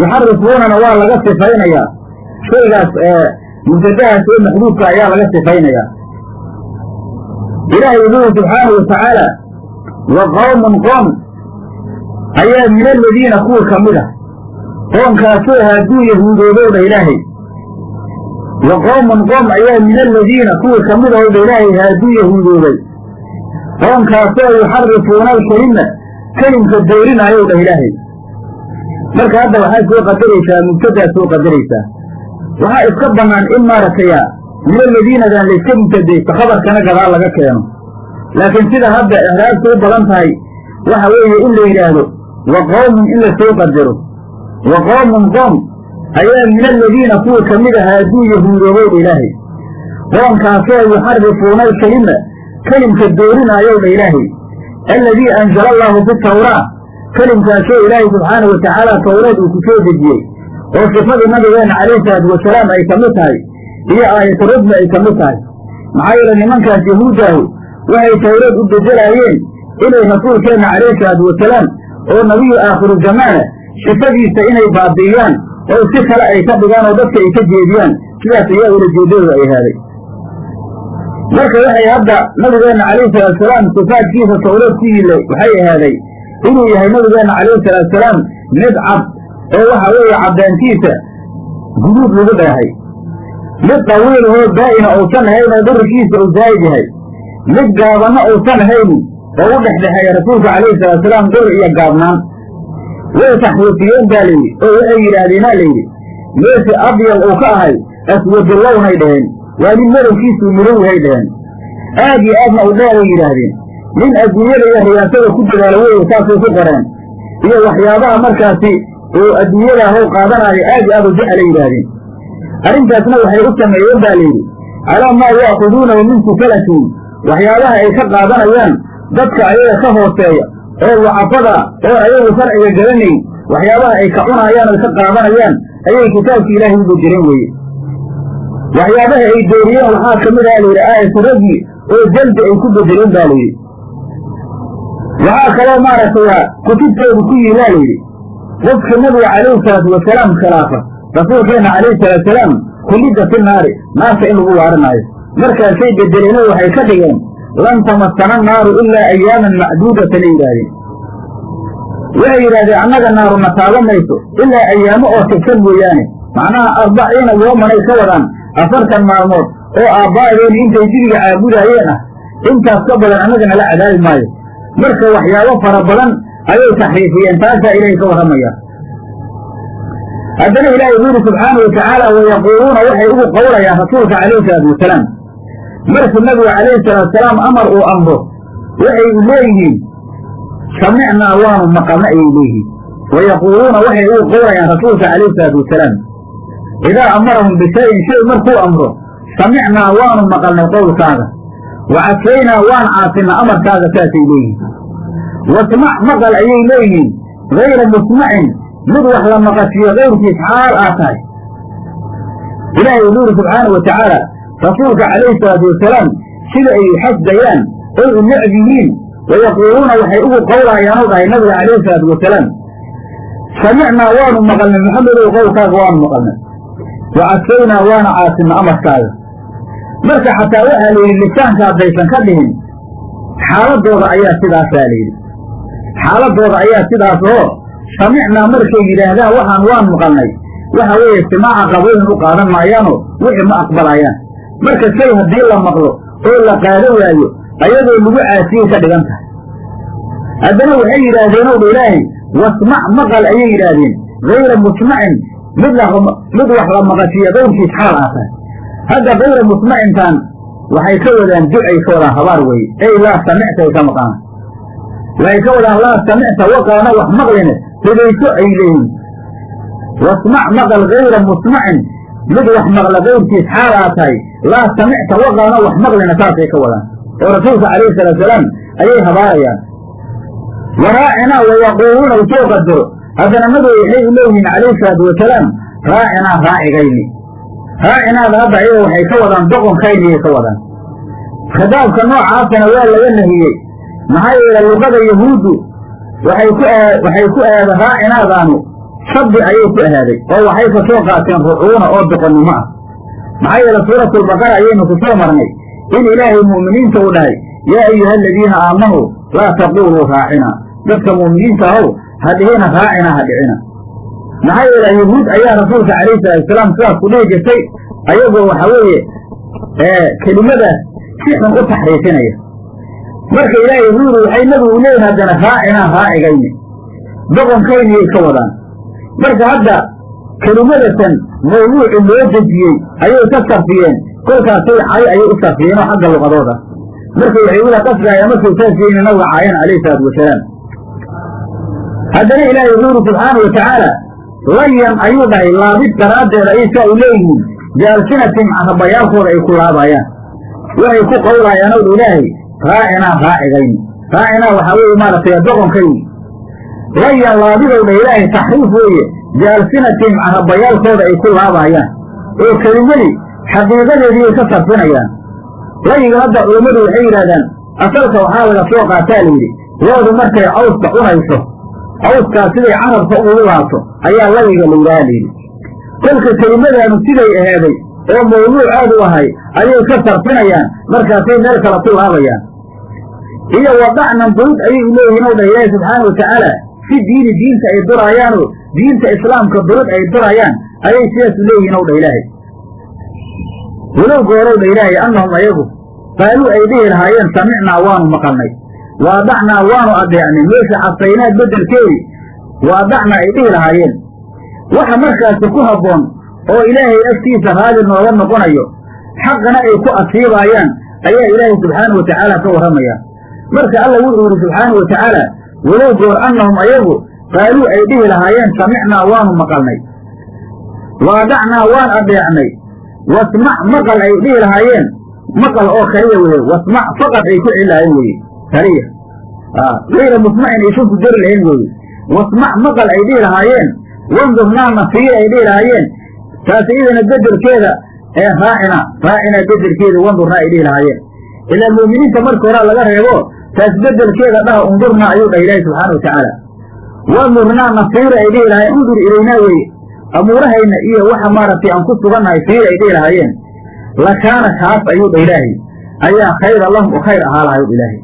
Yuxarifuunana waa laga sifaynayaa shaygaas mubtadahaas oo maxduufka ayaa laga sifaynayaa ilaahay wuxuu subxaanau watacaala wa qowmun qoom ayaa min aladiina kuwa ka mid ah. Qoomkaasoo haaduu yahuudoobowdha ilaahay wa qowmun qoom ayaa min aladiina kuwa ka mid ahowdha ilaahay haaduu yahuudoobay qoomkaasoo yuxarifuuna alkelima kelimka doorinaayow dhah ilaahay. Marka hadda waxaad soo qadaraysaa mubtadaad soo qadaraysaa waxaa iska bannaan in maaragtaya min aladiinadan layska mubtadaysto khabarkana gadaal laga keeno. Laakiin sida hadda icraabtu u badan tahay waxa weeye in la yidhaahdo wa qowmun in la soo qadaro. Wa qowmun qoom ayaa min aladiina kuwa ka mid ah hadduu yahuudoobowdha ilaahay. Qoomkaasoo yuxarifuuna alkelima kelimka doorinaayowdha ilaahay. Alladii anzala allaahu fi tawraa kelimkaasoo ilaahay subxaana wa tacaala tawreed uu ku soo dejiyey oo sifadii nabigeenna calayhi salaatu wasalaam ay ka mid tahay iyo aayatu rajmi ay ka mid tahay. Maxaa yeele nimankaas yahuuddaahu waxay tawreed u bedelaayeen inay rasuulkeenna calayhi salaatu wasalaam oo nabiyu aakhiru zamaana sifadiisa inay baabi'iyaan oo si kale ay ka dhigaan oo dadka ay ka jeediyaan. Sidaas ayaa ulajeedadooda ay ahaaday marka waxay hadda nabigeenna calayhi salaatusalaam sifaadkiisa tawreed ku yillay waxay ahaaday inuu yahay nabigeenna calayhi salaatusalaam mid cad oo waxa weeye caddaantiisa guduud lagu dheehay mid tawiil oo daa'ina uusan ahayn oo dhararkiisa uu zaa'id yahay. Mid gaabanna uusan ahayni oo u dhexdhexeeya rasuulka calayhi salaatusalaam dhor iyo gaabnaan. Way taxwiifiyeen baa layidhi oo waxay yidhaahdeenaa layidhi meesha abyal uu ka ahay aswadulownay dhaheen waa nin madowkiisuu mudow yahay dhaheen. Aad iyo aadna u dheeray yidhaahdeen. Nin adduunyada iyo riyaasada ku dadaalo weeye saasay ku qoreen. Iyo waxyaabaha markaasi uu adduunyada how qaadanaayo aad iyo aad u jeclay yidhaahdeen arrintaasna waxay u sameeyeen baa layidhi calaa maa ya'khuduunahu min sufalatiin waxyaabaha ay ka qaadanayaan dadka ayaga ka hooseeya oo wacafada oo ayagu sharciga garanayn waxyaabaha ay ka cunaayaan oy ka qaadanayaan ayay kitaabka ilaahay u bedeleen weeye. Waxyaabaha ay dooriyeen waxaa ka mid aha layidhi aayatu rajmi oo jaldi ay ku bedeleen ba layidhi waxaa kaloo maaragtay kutubtoodu ku yiilaa layidhi qofka nabiga calayhi salaatu wasalaam khilaafa rasuulkeenna calayhi salaatusalaam kullidda fi naari naarta in lagu waarinaayo markaasay bedeleenoo waxay ka dhigeen lan tamasana naaru ilaa ayaaman macduudatana yidhaahdeen waxay yidhahdeen annaga naaru na taaban mayso ilaa ayaamo oo tigsan mooyaane macnaha arbaciina yoomanay ka wadaan afartan maalmood oo aabbaa'deen intay dibiga caabudaayeen ah intaas ka badan annaga nala cadaabi maayo marka waxyaabo fara badan ayay taxriifiyeen taasaa ilaahay ka warramaya. Haddana ilaahay wuxu yidhi subxaana wa tacaala wayaquuluuna waxay ugu qowlayaan rasuulka calayhi salaatu wasalaam markii nabigu calayhi salaatusalaam amar uu amro waxay leeyihiin samicnaa waanu maqalna ayay leeyihiin. Wayaquuluuna waxay ugu qowlayaan rasuulka calayhi salaatu wasalaam idaa amarahum bishayin shay markuu amro samicnaa waanu maqalnay qowlkaaga. Wa casaynaa waan caasinna amarkaaga saasay leeyihiin wasmac maqal ayay leeyihiin. Gayra musmacin mid wax la maqashiyo kayrkiis xaal aa tahay. Ilaahay wuxuu yidhi subxaana wa tacaala rasuulka calayhi salaatu wasalaam sida ay xasdayaan oy u necb yihiin wayaquuluuna waxay ugu qowlaayaanu dhahay nabiga calayhi salaatu wasalaam samicnaa waanu maqalnay maxamedow qowlkaaga waanu maqalnay. Wa casaynaa waana caasinna amarkaaga. Marka xataa waxaa la yidhi lisaanka haddaysan ka dhihin xaaladooda ayaa sidaasaa la yidhi xaaladooda ayaa sidaas oo samicnaa markay yidhaahdaan waxaan waan maqalnay. Waxa weeye simaaca qabayhin u qaadan maayaanoo wixii ma aqbalayaan. Marka shay haddii la maqlo oo la qaado waayo ayadoo lagu caasiyey ka dhigan tahay. Haddana waxay yidhaahdeen ow dha ilaahay wasmac maqal ayay yidhaahdeen. Gayra musmacin mid mid wax la maqashiyo qowlkiis xaal aa tahay. Hadda kayra musmacintan waxay ka wadaan ducay ka wadaan habaar weeye. Ey laa samicta ay ka maqaan waxay ka wadaan laa samicta waqaana wax maqline hidayso ay wasmac maqal gayra musmacin mid wax maqla kayrkiis xaal aa tahay laa samicta waqaana wax maqlina saasay ka wadaan. Oo rasuulka calayhi salaatusalaam ayay habaarayaan. Waraacinaa wayaquuluuna u soo qadaro. Haddana nabiga waxay leeyihiin calayhi salaatu wasalaam raacinaa raacigayni. Raacinaada hadda ayaga waxay ka wadaan doqonkayniyay ka wadaan. Khitaabka noocaasana waa laga nahiyey maxaa yeele luqada yahuuddu waxay ku waxay ku ahaada raacinaadaanu sabbi ayay ku ahaaday oo waxay ka soo qaateen rucuuna oo doqonnimo ah. Maxaa yeele suuratulbaqara ayaynu ku soo marnay in ilaahay mu'miniinta uu dhahay yaa ayuha aladiina aamanuu laa taquuluu raacina. Dadka mu'miniinta ahow ha dhihina raacina ha dhicina. Maxaa yeele yahuud ayaa rasuulka calayhi salaatusalaam sidaas ku dhihi jirtay ayagoo waxa weeye kelimadaas si xun u taxriifinaya marka ilaahay wuxuu yidhi waxay nabigu leeyihiin haddana raacinaa raacigayni doqonkayniyay ka wadaan. Marka hadda kelimadatan mawduuci loo dejiyey ayay ka sarfiyeen. Kolkaasay cay ayay u sarfiyeen oo xagga luqadooda. Marka waxay ula qasdaaya markay saas yeeni nabiga caayan calayhi salaatu wasalaam. Haddana ilaahay wuxuu yidhi subxaana wa tacaala layan ayuu dhahay laabid daraaddeeda ayay saa u leeyihiin jaalsinatim carabayaalkooda ay ku laabayaan. Waxay ku qowlaayaan ow ilaahay raacinaa raacigayni raacinaa waxaa weeye maaragtay doqonkayni layan laabidowdha ilaahay taxriif weeye jaalsinatim carabayaalkooda ay ku laabaayaan oo kelimadii xaqiiqadeediiyay ka sarfinayaan. Layiga hadda culammadu waxay yidhahdaan asalka waxaa laga soo qaataa layidhi loodu markay cawska cunayso cawskaa siday carabka ugu laabto ayaa layiga la yidhaha layidhi kolka kelimadaanu siday ahaaday oo mawduuc aad u ahay ayay ka sarfinayaan. Markaasay meel kale ku laabayaan iyo wadacnan durid ayay leeyihiin ow dha ilaahi subxaana watacaala si diini diinta ay duraayaanoo diinta islaamka durid ay durayaan ayay sidaasu leeyihiin ow dha ilaahay. Walow goorow dha ilaahay annahum ayagu qaaluu ay dhihi lahaayeen samicnaa waanu maqalnay. Waadacnaa waanu adeecnay. Meesha xasaynaad beddelkeedii waadacnaa ay dhihi lahaayeen. Waxa markaasi ku habboon oo ilaahay agtiisa raali nooga noqonayo xaqana ay ku asiibaayaan ayaa ilaahay subxaana wa tacaala ka warramaya marka alla wuxuu yidhi subxaana wa tacaala walow goor annahum ayagu qaaluu ay dhihi lahaayeen samicnaa waanu maqalnay. Waadacnaa waan adeecnay. Wasmac maqal ay dhihi lahaayeen. Maqal oo kaliya weye wasmac faqad ay ku celi lahaayeen weye kaliya gayra musmacin aysan ku jeri lahayn weye wasmac maqal ay dhihi lahaayeen. Wandurnaa nasiir ay dhihi lahaayeen. Taas iyadana bedelkeeda ee raacina raacina bedelkeeda wandurnaa ay dhihi lahaayeen. Ilaa mu'miniinta marka horaa laga reebo taas bedelkeeda dhaha undurnaa ayuu dhaha ilaahi subxaana wa tacaala wandurnaa nasiira ay dhihi lahaayeen undur ilaynaa weye amuurahayna iyo waxa maaragtay aan ku sugannahay fiir ay dhihi lahaayeen lakaana kaas ayuu dha ilaahay. Ayaa khayra lahum u khayr ahaa lahay ilaahay.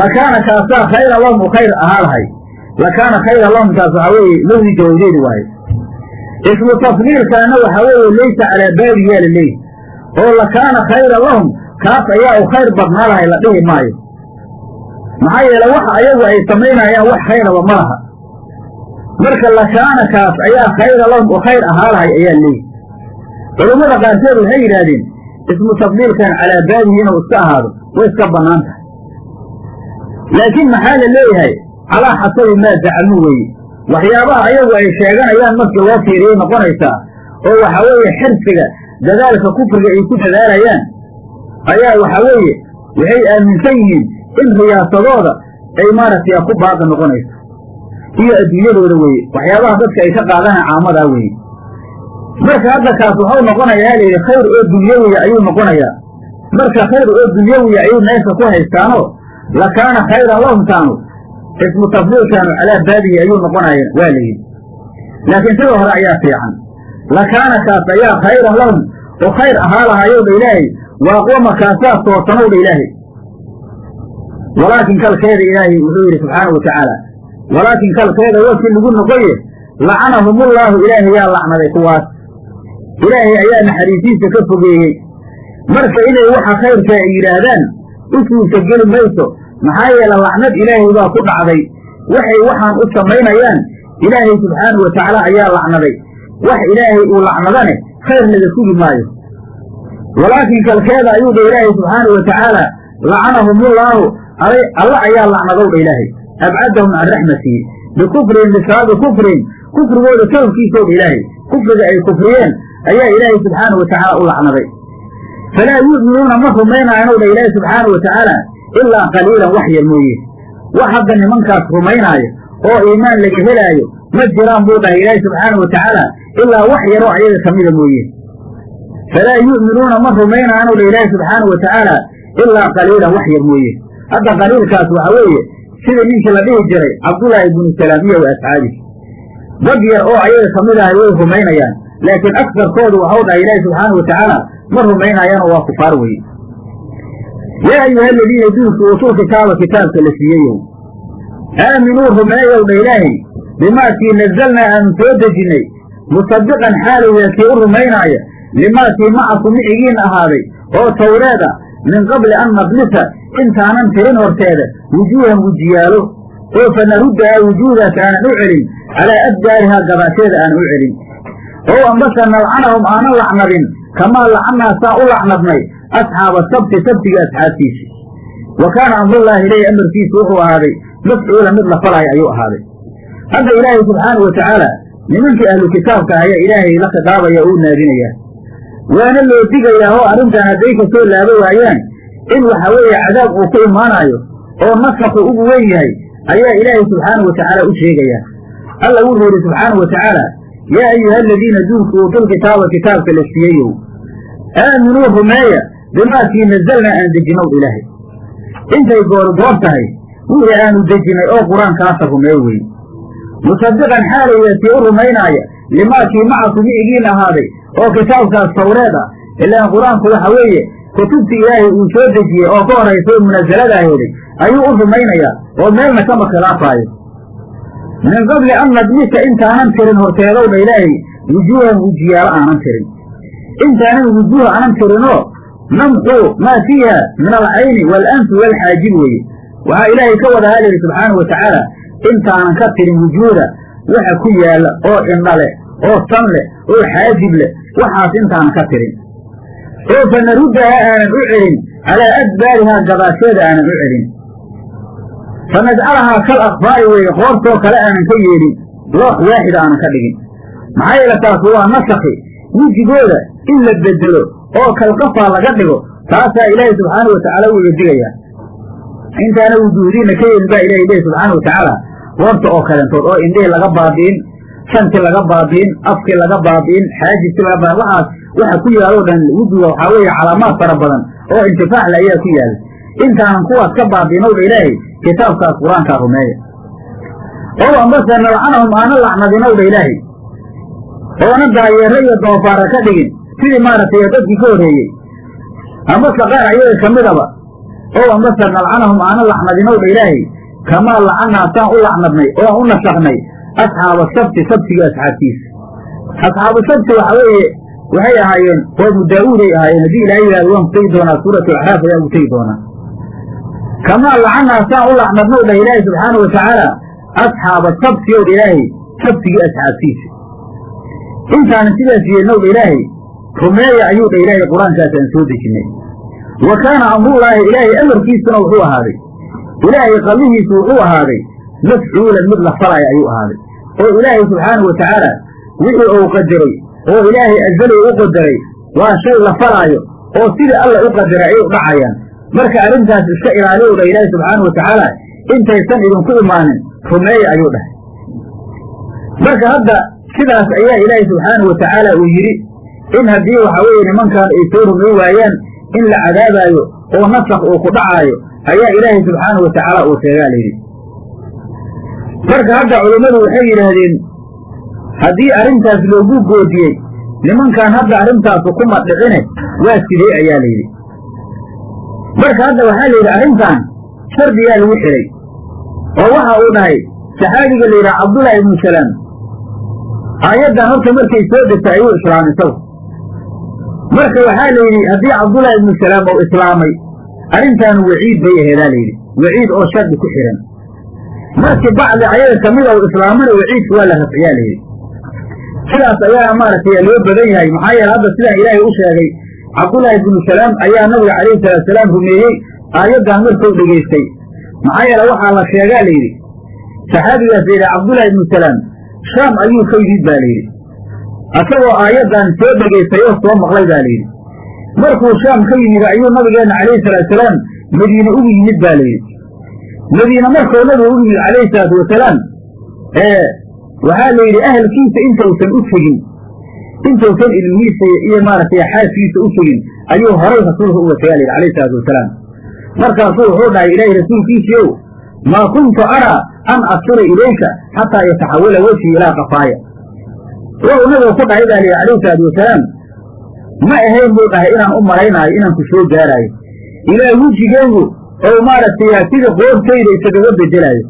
Lakaana kaasaa khayra lahum u khayr ahaa lahay. Lakaana khayra lahum taas waxaa weeye lowdii jawabdeedi waaye. Ismu tafdiilkaana waxaa weeye laysa calaa baabi yaa la leeyi oo lakaana khayra lahum kaas ayaa u khayr badnaa lahay la dhihi maayo. Maxaa yeele waxa ayagu ay samaynayaan wax khayraba ma laha. Marka lakaana kaas ayaa khayra lahum u khayr ahaa lahay ayaa leeyi culammada qaarkeed waxay yidhaahdeen ismu tafdiilkan calaa baabihi inuu iska ahaado way iska bannaan tahay. Laakiin maxaa la leeyahay? Calaa xasabi maa zacalmu weeye. Waxyaabaha ayagu ay sheeganayaan markii loo fiiriyay noqonaysaa oo waxaa weeye xirsiga dadaalka kufriga ay ku dadaalayaan ayaa waxaa weeye waxay aaminsan yihiin in riyaasadooda ay maaragtay ku baaqi noqonayso. Iyo adduunyadooda weeye waxyaabaha dadka ay ka qaadana caamadaa weeye. Marka hadda kaas waxau noqonayaa layidhi khayr oo dunyawiya ayuu noqonayaa. Marka khayr oo dunyawiya ayuu meesha ku haystaanoo lakaana khayran lahum taanu ismu tafdiilkaanu calaa baabihi ayuu noqonaya waa layidhi laakiin sida hore ayaa fiican. Lakaana kaas ayaa khayran lahum oo khayr ahaa lahayow dha ilaahay waaqwama kaasaa toosanow dha ilaahay walaakin kalkeeda ilaahay wuxuu yidhi subxaana wa tacaala walaakin kalkeeda wakii lagu noqoye lacanahumullaahu ilaahay yaa lacnaday kuwaas ilaahay ayaa naxariisiisa ka fogeeyey marka inay waxa khayrkaa ay yidhaahdaan u suusa geli mayso maxaa yeele lacnad ilaahay baa ku dhacday waxay waxaan u samaynayaan ilaahay subxaana wa tacaala ayaa lacnaday wax ilaahay uu lacnadane khayr laga sugi maayo walaakin kalkeeda ayuu dha ilaahay subxaana wa tacaala lacanahumullaahu alla ayaa lacnadow dha ilaahay. Abcadahum can raxmatihi bikufrihim bisababi kufrihim kufrigooda sababkiisoo dha ilaahay. Kufriga ay kufriyeen ayaa ilaahay subxaana wa tacaala u lacnaday falaa yu'minuuna ma rumaynaayanow dha ilaahi subxaana wa tacaala ilaa qaliilan wax yar mooye. Wax hadda nimankaas rumaynaaya oo iimaan laga helaayo ma jiraan buu dhahay ilaahi subxaana wa tacaala ilaa wax yaroo ayaga ka mida mooye falaa yu'minuuna ma rumaynaayanow dha ilaahi subxaana wa ilaa qaliilan wax yar mooye. Hadda qaliilkaas waxa weeye sida ninkii la dhihi jiray cabdullaahi ibnu salaamiya wa asxaabihi. Dad yar oo ayaga ka mid ahay way rumaynayaan laakiin aksarkoodu waxau dhahay ilaahi subxaana wa tacaala ma rumaynayaanoo waa kufaar weye yaa ayuha aladiina duulka uutuu kitaaba kitaabka la siiyeyow aaminuu rumeeyow dha ilaahay bimaakii nazalnaa aanu soo dejinnay musaddiqan xaalowya kii u rumaynaaya limaakii macaku micigiin ahaaday oo tawreed ah min qabli an nadlisa intaanan tirin horteeda wujuuhan wujiyaalo oo fa naruddahaa wujuudaas aanan u celin calaa adbaarihaa gabaasheeda aanan u celin oo ambase nalcanahum aanan lacnadin kamaa lacannaa saa u lacnadnay asxaaba sabti sabtiga asxaabtiisi wa kaana amrullaahi ileyhi amarkiisu wuxuu ahaaday mafcuula mid la falaayo ayuu ahaaday hadda ilaahay subxaanau wa tacaala nimankii ahlu kitaabka ayaa ilaahay la khitaabaya oo u naadinayaa waana loo digayaa oo arrintan hadday ka soo laabo waayaan. In waxa weeye cadaab uu ku imaanaayo oo nasakhu ugu weyn yahay ayaa ilaahay subxaanau wa tacaala u sheegayaa alla wuxuu yidhi subxaanau wa tacaala yaa ayuha aladiina duulku uutul kitaaba kitaabka la siiyeyow aaminuu rumeeya bimaakii nazalnaa aan dejinow ilaahay. Intay goorgoor tahay wixii aanu dejinnay oo qur'aankaasa rumeey wey musaddiqan xaalaya kii u rumaynaaya limaakii macaku micigiin ahaaday oo kitaabkaas tawreed ah ilaan qur'aanku waxa weeye kutubtii ilaahay uu soo dejiyey oo ka horaysa munasalada heday ayuu u rumaynayaa oo meelna kama khilaafaayo min qabli an nadlisa intaanan tirin horteedowdha ilaahay wujuuhan wujiyaalo aanan tirin intaanan wujuuha aanan tirinoo namxu maa fiiha min alcayni waalanfi waalxaajib weeye. Waxaa ilaahay ka wada halayhi subxaanau wa tacaala intaanan ka tirin wujuuda waxa ku yaalla oo indha leh oo san leh oo xaajib leh waxaas intaanan ka tirin. Oo fa naruddaha aanan u celin calaa adbaarihaa gabaasheeda aanan u celin. Fa najcalahaa kal akfaari weeye qoortoo kale aanan ka yeelin loox waaxida aanan ka dhigin. Maxaa yeele taas waa nasakhi wejigooda in la bedelo oo kalqafaa laga dhigo taasaa ilaahay subxaana wa tacaala uu idigayaa intaana wujuudiinna ka yeelin baa ilahay lehy subxaana wa tacaala qoorta oo kalentood oo indhihii laga baabi'in shankii laga baabi'in afkii laga baabi'in xaajibkii laga baabi'in waxaas waxa ku yaalo dhan wejiga waxaa weeye calaamaad fara badan oo intifaaxle ayaa ku yaalla intaanan kuwaas ka baabi'inowdha ilaahay kitaabkaas qur'aankaa rumeeya oo ambase nalcanahum aana lacnadinowdha ilaahay. Oona daayeero iyo doofaara ka dhigin sidii maaragtay dadkii ka horreeyey. Ambase qaar ayaga ka midaba oo ambase nalcanahum aana lacnadinowdha ilaahay kamaa lacannaa saan u lacnadnay oo aan u nasaknay asxaaba sabti sabtiga asxaabtiisa asxaabu sabti waxa weeye waxay ahaayeen qoomu daa'uuday ahaayeen haddii ilaahay yidhahdo waan ku tegi doonaa suuratu axraaf ayaan ugu tegi doonaa kamaa lacannaa saan u lacnadnow dhah ilaahay subxaana wa tacaala asxaaba sabti ow dha ilaahay sabtigii asxaabtiisa intaanan sidaas yeelnowdha ilaahay rumeeya ayuu dha ilaahay qur'aankaas aan soo dejinnay wa kaana amrullaahi ilaahay amarkiisuna wuxuu ahaaday ilaahay qallihiisu wuxuu ahaaday mafcuulan mid la falaya ayuu ahaaday oo ilaahay subxaanau wa tacaala wixii uu qadaray oo ilaahay azali u qadaray waa shay la falaayo oo sidii alla u qadaray ayay u dhacayaan marka arrintaas iska ilaaliyow dha ilaahay subxaanau wa tacaala intaysan idinku imaanin rumeeya ayuu dhahay marka hadda sidaas ayaa ilaahay subxaanau wa tacaala uu yidhi in haddii waxa weeye nimankan ay soo rumey waayaan in la cadaabaayo oo nasakh uu ku dhacaayo ayaa ilaahay subxaanau wa tacaala uu sheegaa layidhi marka hadda culummadu waxay yidhaahdeen haddii arrintaas loogu goodiyey nimankan hadda arrintaasu kuma dhicine waa sidee? ayaa la yidhi. Marka hadda waxaa la yidhi arrintan shardiyaa lagu xidhay oo waxa uu dhahay saxaabiga la yidhaha cabdullaahi ibnu salaam aayaddan horta markay soo degtay ayuu islaamay isagu. Marka waxaa la yidhi haddii cabdullaahi ibnu salaam uu islaamay arrintaanu waciid bay aheedaa la yidhi. Waciid oo shardi ku xidhan markii bacdi ayaga ka mid ou islaamana waciidka waa la rafciyaa la yidhi. Sidaas ayaa maaragtay loo badan yahay. Maxaa yeele hadda sidaan ilaahay u sheegay cabdullaahi ibnu salaam ayaa nabiga calayhi salaatusalaam rumeeyey aayaddan markuu dhegaystay maxaa yeele waxaa la sheegaa la yidhi. Saxaabigaas layidhi cabdullaahi ibnu salaam shaam ayuu ka yimid baa layidhi asagoo aayaddan soo dhegaystay oo soo maqlay baa layidhi markuu shaam ka yimid ayuu nabigeena calayhi salaatusalaam madiine ugu yimid baa layidhi madiine markuu nabigu ugu yimid calayhi salaatu wasalaam ee waxaa la yidhi ahalkiisa intausan u tegin intausan ilmihiisa iyo maaragtay xaaskiisa u tegin ayuu horay rasuulka uga tagaa layidhi alayhi salaatu wasalaam. Markaasuu wuxuu dhahay ilaahay rasuulkiisiiow maa kuntu araa an asira ilayka xataa yataxawala wejhi ilaa qafaaya. Wuxuu nabiga ku dhahay baa layidhi alayhi salaatu wasalaam ma ahayn buu dhahay inaan u malaynaayo inaan ku soo gaaraayo ilaa wejigeygu oo maaragtay sida qoortayda isagaga bedelaayo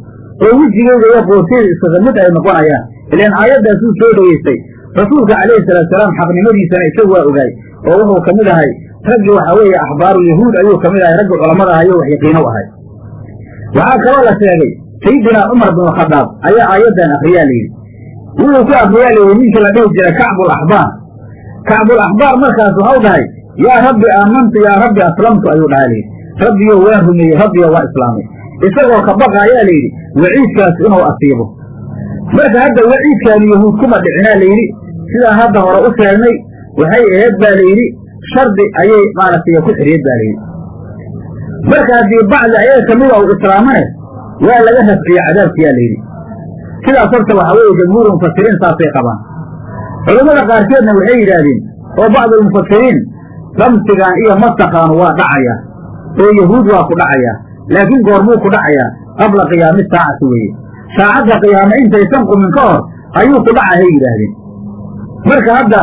oo wejigeyga iyo qoortayda iskaga mid ay noqonayaan. Ilaan aayaddaasuu soo dhegeystay rasuulka calayhi salaatusalaam xaqnimadiisana isagu waa ogaay oo wuxuu ka mid ahay raggii waxaa weeye axbaaru yahuud ayuu ka mid ahay raggii culammada ahayo wax yaqiino u ahay. Waxaa kaloo la sheegay sayidinaa cumar bin khadaab ayaa aayaddan akriyaa layidhi wuxuu ku akriyaa layidhi ninkii la dhihi jiray kacbul axbaar kacbul axbaar markaas waxau dhahay yaa rabbi aamantu yaa rabbi aslamtu ayuu dhaha layidhi rabbiyo waan rumeeyey rabbiyo waa islaamay. Isagoo ka baqa ayaa layidhi waciidkaas inuu asiibo. Marka hadda waciidkaanu yahuud kuma dhicinaa layidhi sidaan hadda hore u sheegnay waxay aheed baa layidhi shardi ayay maaragtay ku xiriyeed baa layidhi marka haddii bacdi ayaga kamida u islaamane waa laga rafciye cadaabkiyaa layidhi sidaas horta waxaa weeye jamhuuru mufasiriin saasay qabaan culammada qaarkeedna waxay yidhaahdeen oo bacdulmufasiriin damsigaan iyo masakaanu waa dhacayaa oo yahuud waa ku dhacayaa laakiin goormuu ku dhacayaa qabla qiyaami saacati weeye. Saacadda qiyaame intaysan qumin ka hor ayuu ku dhacahay yidhaahdeen. Marka hadda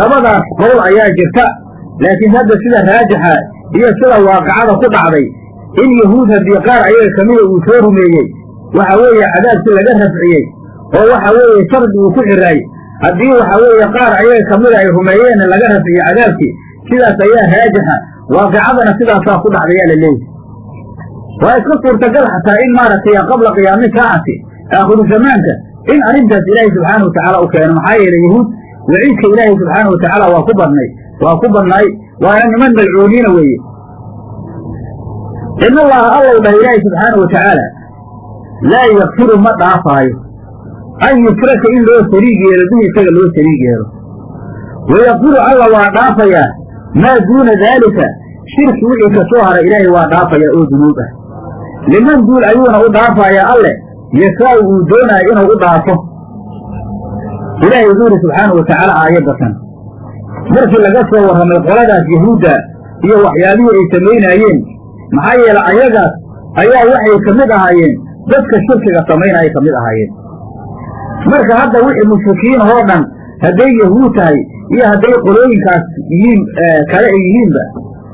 labadaas qowl ayaa jirta laakiin hadda sida raajixa iyo sida waaqicada ku dhacday in yahuud haddii qaar ayaga kamida uu soo rumeeyey waxa weeye cadaabkii laga rafciyey oo waxa weeye shardi uu ku xiraay haddii waxa weeye qaar ayaga kamida ay rumeeyeen laga rafciye cadaabkii sidaas ayaa raajixa waaqicadana sidaasaa ku dhacdayaa la leeyahy waa iska suurtagal xataa in maaragtay qabla qiyaami saacati aakhiru zamaanka in arrintaas ilaahay subxaana watacaala u keeno. Maxaa yeelay yahuud waciidka ilaahay subxaana watacaala waa ku badnay waa ku badnaay waana niman malcuuniina weeye. In allaha allow dhah ilaahay subxaana watacaala laa yakfiru ma dhaafaayo an yusraka in loo shariig yeelo bihi isaga loo shariig yeelo wayakfiru alla waa dhaafayaa maa duuna daalika shirki wixii ka soo haray ilaahay waa dhaafayaa oo dunuub ah liman duul ayuuna u dhaafayaa alle yasaau uu doonaayo inuu u dhaafo ilaahay wuxuu yidhi subxaanau watacaala aayaddatan markii laga soo warramay qoladaas yahuudda iyo waxyaabihii ay samaynaayeen maxaa yeele ayagaas ayaa waxay ka mid ahaayeen dadka shirkiga samaynaya ka mid ahaayeen marka hadda wixii mushrikiin oo dhan hadday yahuud tahay iyo hadday qolooyinkaas yihiin kale ay yihiinba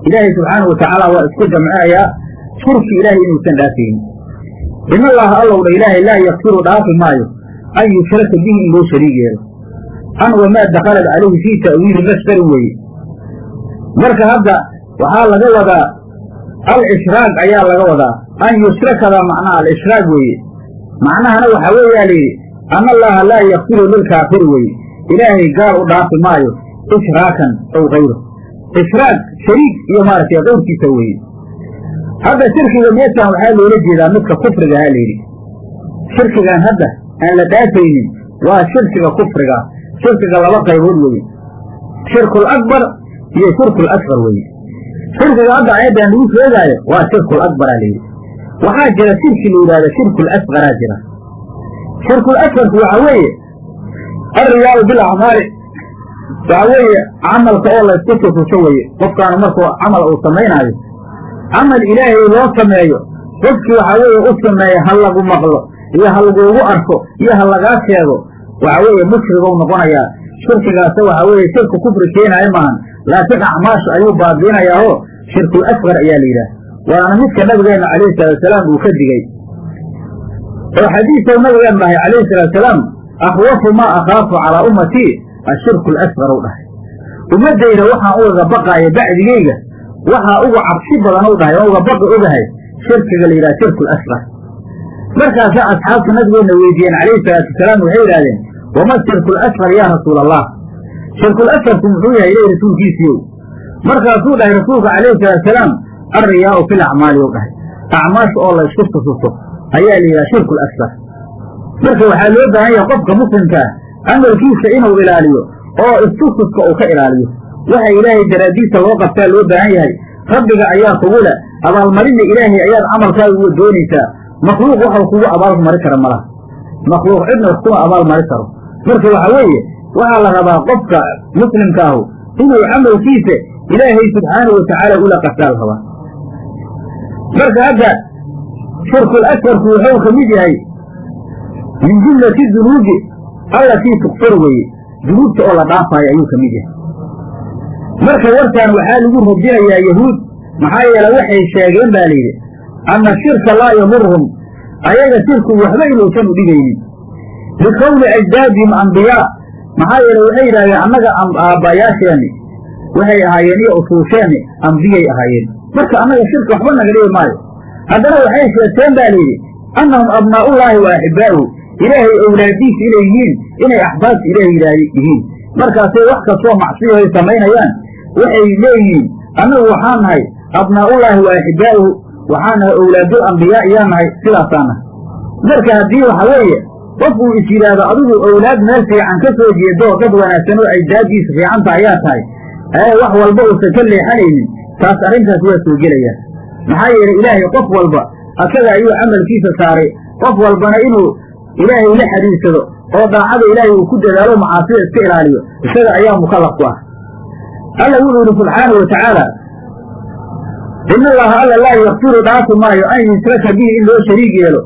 ilaahay subxaana watacaala waa isku jamcinayaa shirki ilaahay inuusan dhaafaynin in allaha allowdha ilaahay laa yakfiru dhaafi maayo an yushraka bihi in loo shariig yeelo. An wamaa dakhalat calayhi fii ta'wiili masdarin weeye marka hadda waxaa laga wadaa al-ishraaq ayaa laga wadaa. An yushrakada macnaha al-ishraaq weeye macnahana waxaa weeyaa layidhi an allaha laa yakfiru lilkaafiri weeye ilaahay gaal u dhaafi maayo ishraakan ow kayro ishraaq shariik iyo maaragtay qowrkiisa weeye hadda shirkiga meeshaan waxaa loola jeedaa midka kufriga ha layidhi shirkigan hadda aan la dhaafaynin waa shirkiga kufriga shirkiga laba qaybood weeye shirkul iyo shirkul weeye shirkiga hadda ayaddan lagu sheegaayo waa shirkul akbaraa layidhi waxaa jira shirki la yidhahdo shirkul jira shirkul asqarku waxaa weeye alriyaalu bilacmaali waxaa weeye camalka oo laysku tutuso weeye qofkaanu markuu camal uu samaynaayo camal ilaahay loo sameeyo qofkii waxaa weeye u sameeya ha lagu maqlo iyo ha laguugu arko iyo ha lagaa sheego waxa weeye mushrigou noqonayaa. Shirkigaasa waxaa weeye shirku kufri keenaayo maahan laakiin acmaasha ayuu baabiinayaa oo shirkul asqar ayaa la yidhaah waana midka nabigeenna calayhi salaatusalaam uu ka digey oo xadiisou nabigeen dhahay calayhi salaatusalaam akhwafu maa akhaafu calaa ummatii ashirku alasqar u dhahay. Ummaddayda waxaan ugaga baqaaya bacdigeyga waxaa uga cabsi badan u dhahay oo uga baqi ogahay shirkiga la yidhaha shirku lasqar markaasaa asxaabta nabigeenna weydiiyeen calayhi salaatu wasalaam waxay yidhahdeen wama shirku lasqar yaa rasuula allah shirkul asqarku muxuu yahay ilay rasuulkiisiiyow. Markaasuu dhahay rasuulka calayhi salaatusalaam alriyaau fil acmaali ou dhahay. Acmaasha oo la isku tususo ayaa la yidhaha shirku lasqar marka waxaa loo baahan yahay qofka muslimkaa camalkiisa inuu ilaaliyo oo istususka uu ka ilaaliyo. Waxa ilaahay daraaddiisa loo qabtaa loo baahan yahay. Rabbiga ayaa kugu leh. Abaalmarinna ilaahay ayaad camalkaaga doonaysaa. Makhluuq waxau kugu abaalmari kara malaha makhluuq cidna wax kuma abaalmari karo. Marka waxa weeye waxaa la rabaa qofka muslimka ahu inuu camalkiisa ilaahay subxaanahu watacaala ula qasaa la rabaa marka hadda shirkul asfarku wuxuu ka mid yahay min jumlati dunuubi allatii tukfar weeye dunuubta oo la dhaafaayo ayuu ka mid yahay marka warkaan waxaa lagu radinayaa yahuud maxaa yeele waxay sheegeen baa layidhi anna shirka laa yadurhum ayaga shirku waxba inuusan u dhigaynin likowni ajdaadihim ambiyaa maxaa yeele waxay yidhahdeen annaga aabbayaasheenni waxay ahaayeen iyo usuusheenni ambiyay ahaayeen marka annaga shirka waxba naga dhigi maayo haddana waxay sheegteen baa layidhi annahum abnaa'ullaahi wa axibbaa'uhu ilaahay owlaadiisa inay yihiin inay axbaabta yidhaah yihiin. Markaasay wax kastoo macsiyo ay samaynayaan waxay leeyihiin annagu waxaan nahay abnaa'ullaahi wa axibbaa'uhu waxaan nahay owlaadul ambiyaa iyaa nahay sidaasaan nahay. Marka haddii waxa weeye qof uu is yidhaahdo adigu owlaad meel fiican ka soo jeedo dad wanaagsan oo ajdaaddiisa fiicanta ayaa tahay ee wax walba uusan ka leexanaynin taas arrintaas waa soo gelayaan maxaa yeelay ilaahay qof walba asaga ayuu camalkiisa saaray. Qof walbana inuu ilaahay la xidhiirsado oo daacada ilaahay uu ku dadaalo macaasida iska ilaaliyo isaga ayaa mukallaf ku ah. Alla wuxuu yidhi subxaanahu wa tacaala in allaha alla laa yakfiru dhaafi maayo an yushraka bihi in loo shariig yeelo.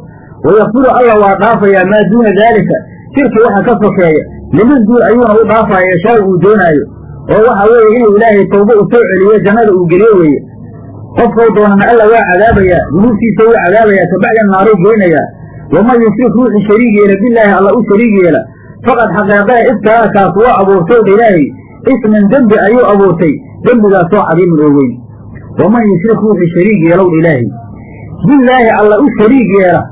Wayakfiru alla waa dhaafayaa maa duuna daalika. Shirka waxa ka sokeeya liman duul ayuuna u dhaafaya yashaa uu doonaayo oo waxa weeye inuu ilaahay tawbo u soo celiyo jannada uu geliyo weeye qofkau doonana alla waa cadaabayaa dunuubtiisa wuu cadaabayaa kabacdan naaruu geynayaa waman yushrik ruuxii shariig yeela bilaahi alla u shariig yeela. Faqad xaqeeqee iftaakaas waa abuurtay dha ilaahay isman dembi ayuu abuurtay. Dembigaasoo cadiiman oo weyn. Waman yushrik ruuxii shariig yeelow dha ilaahay. Bilaahi alla u shariig yeela.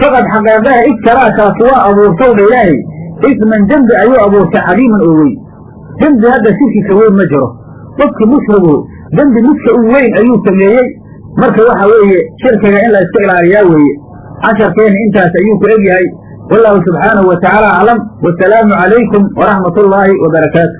Faqad xaqeeqehe iftaraakaas waa abuurtow dha ilaahay isman dembi ayuu abuurtay cadiiman oo weyn. Dembi hadda shirkika weyn ma jiro. Qofkii mushrigu dembi midka u weyn ayuu sameeyey. Marka waxa weeye shirkiga in la iska ilaaliyaa weeye. Casharkeenna intaas ayuu ku egyahay. Wallahu subxaanahu wa tacaala aclam. Wasalaamu calaykum waraxmat ullaahi wa barakaatu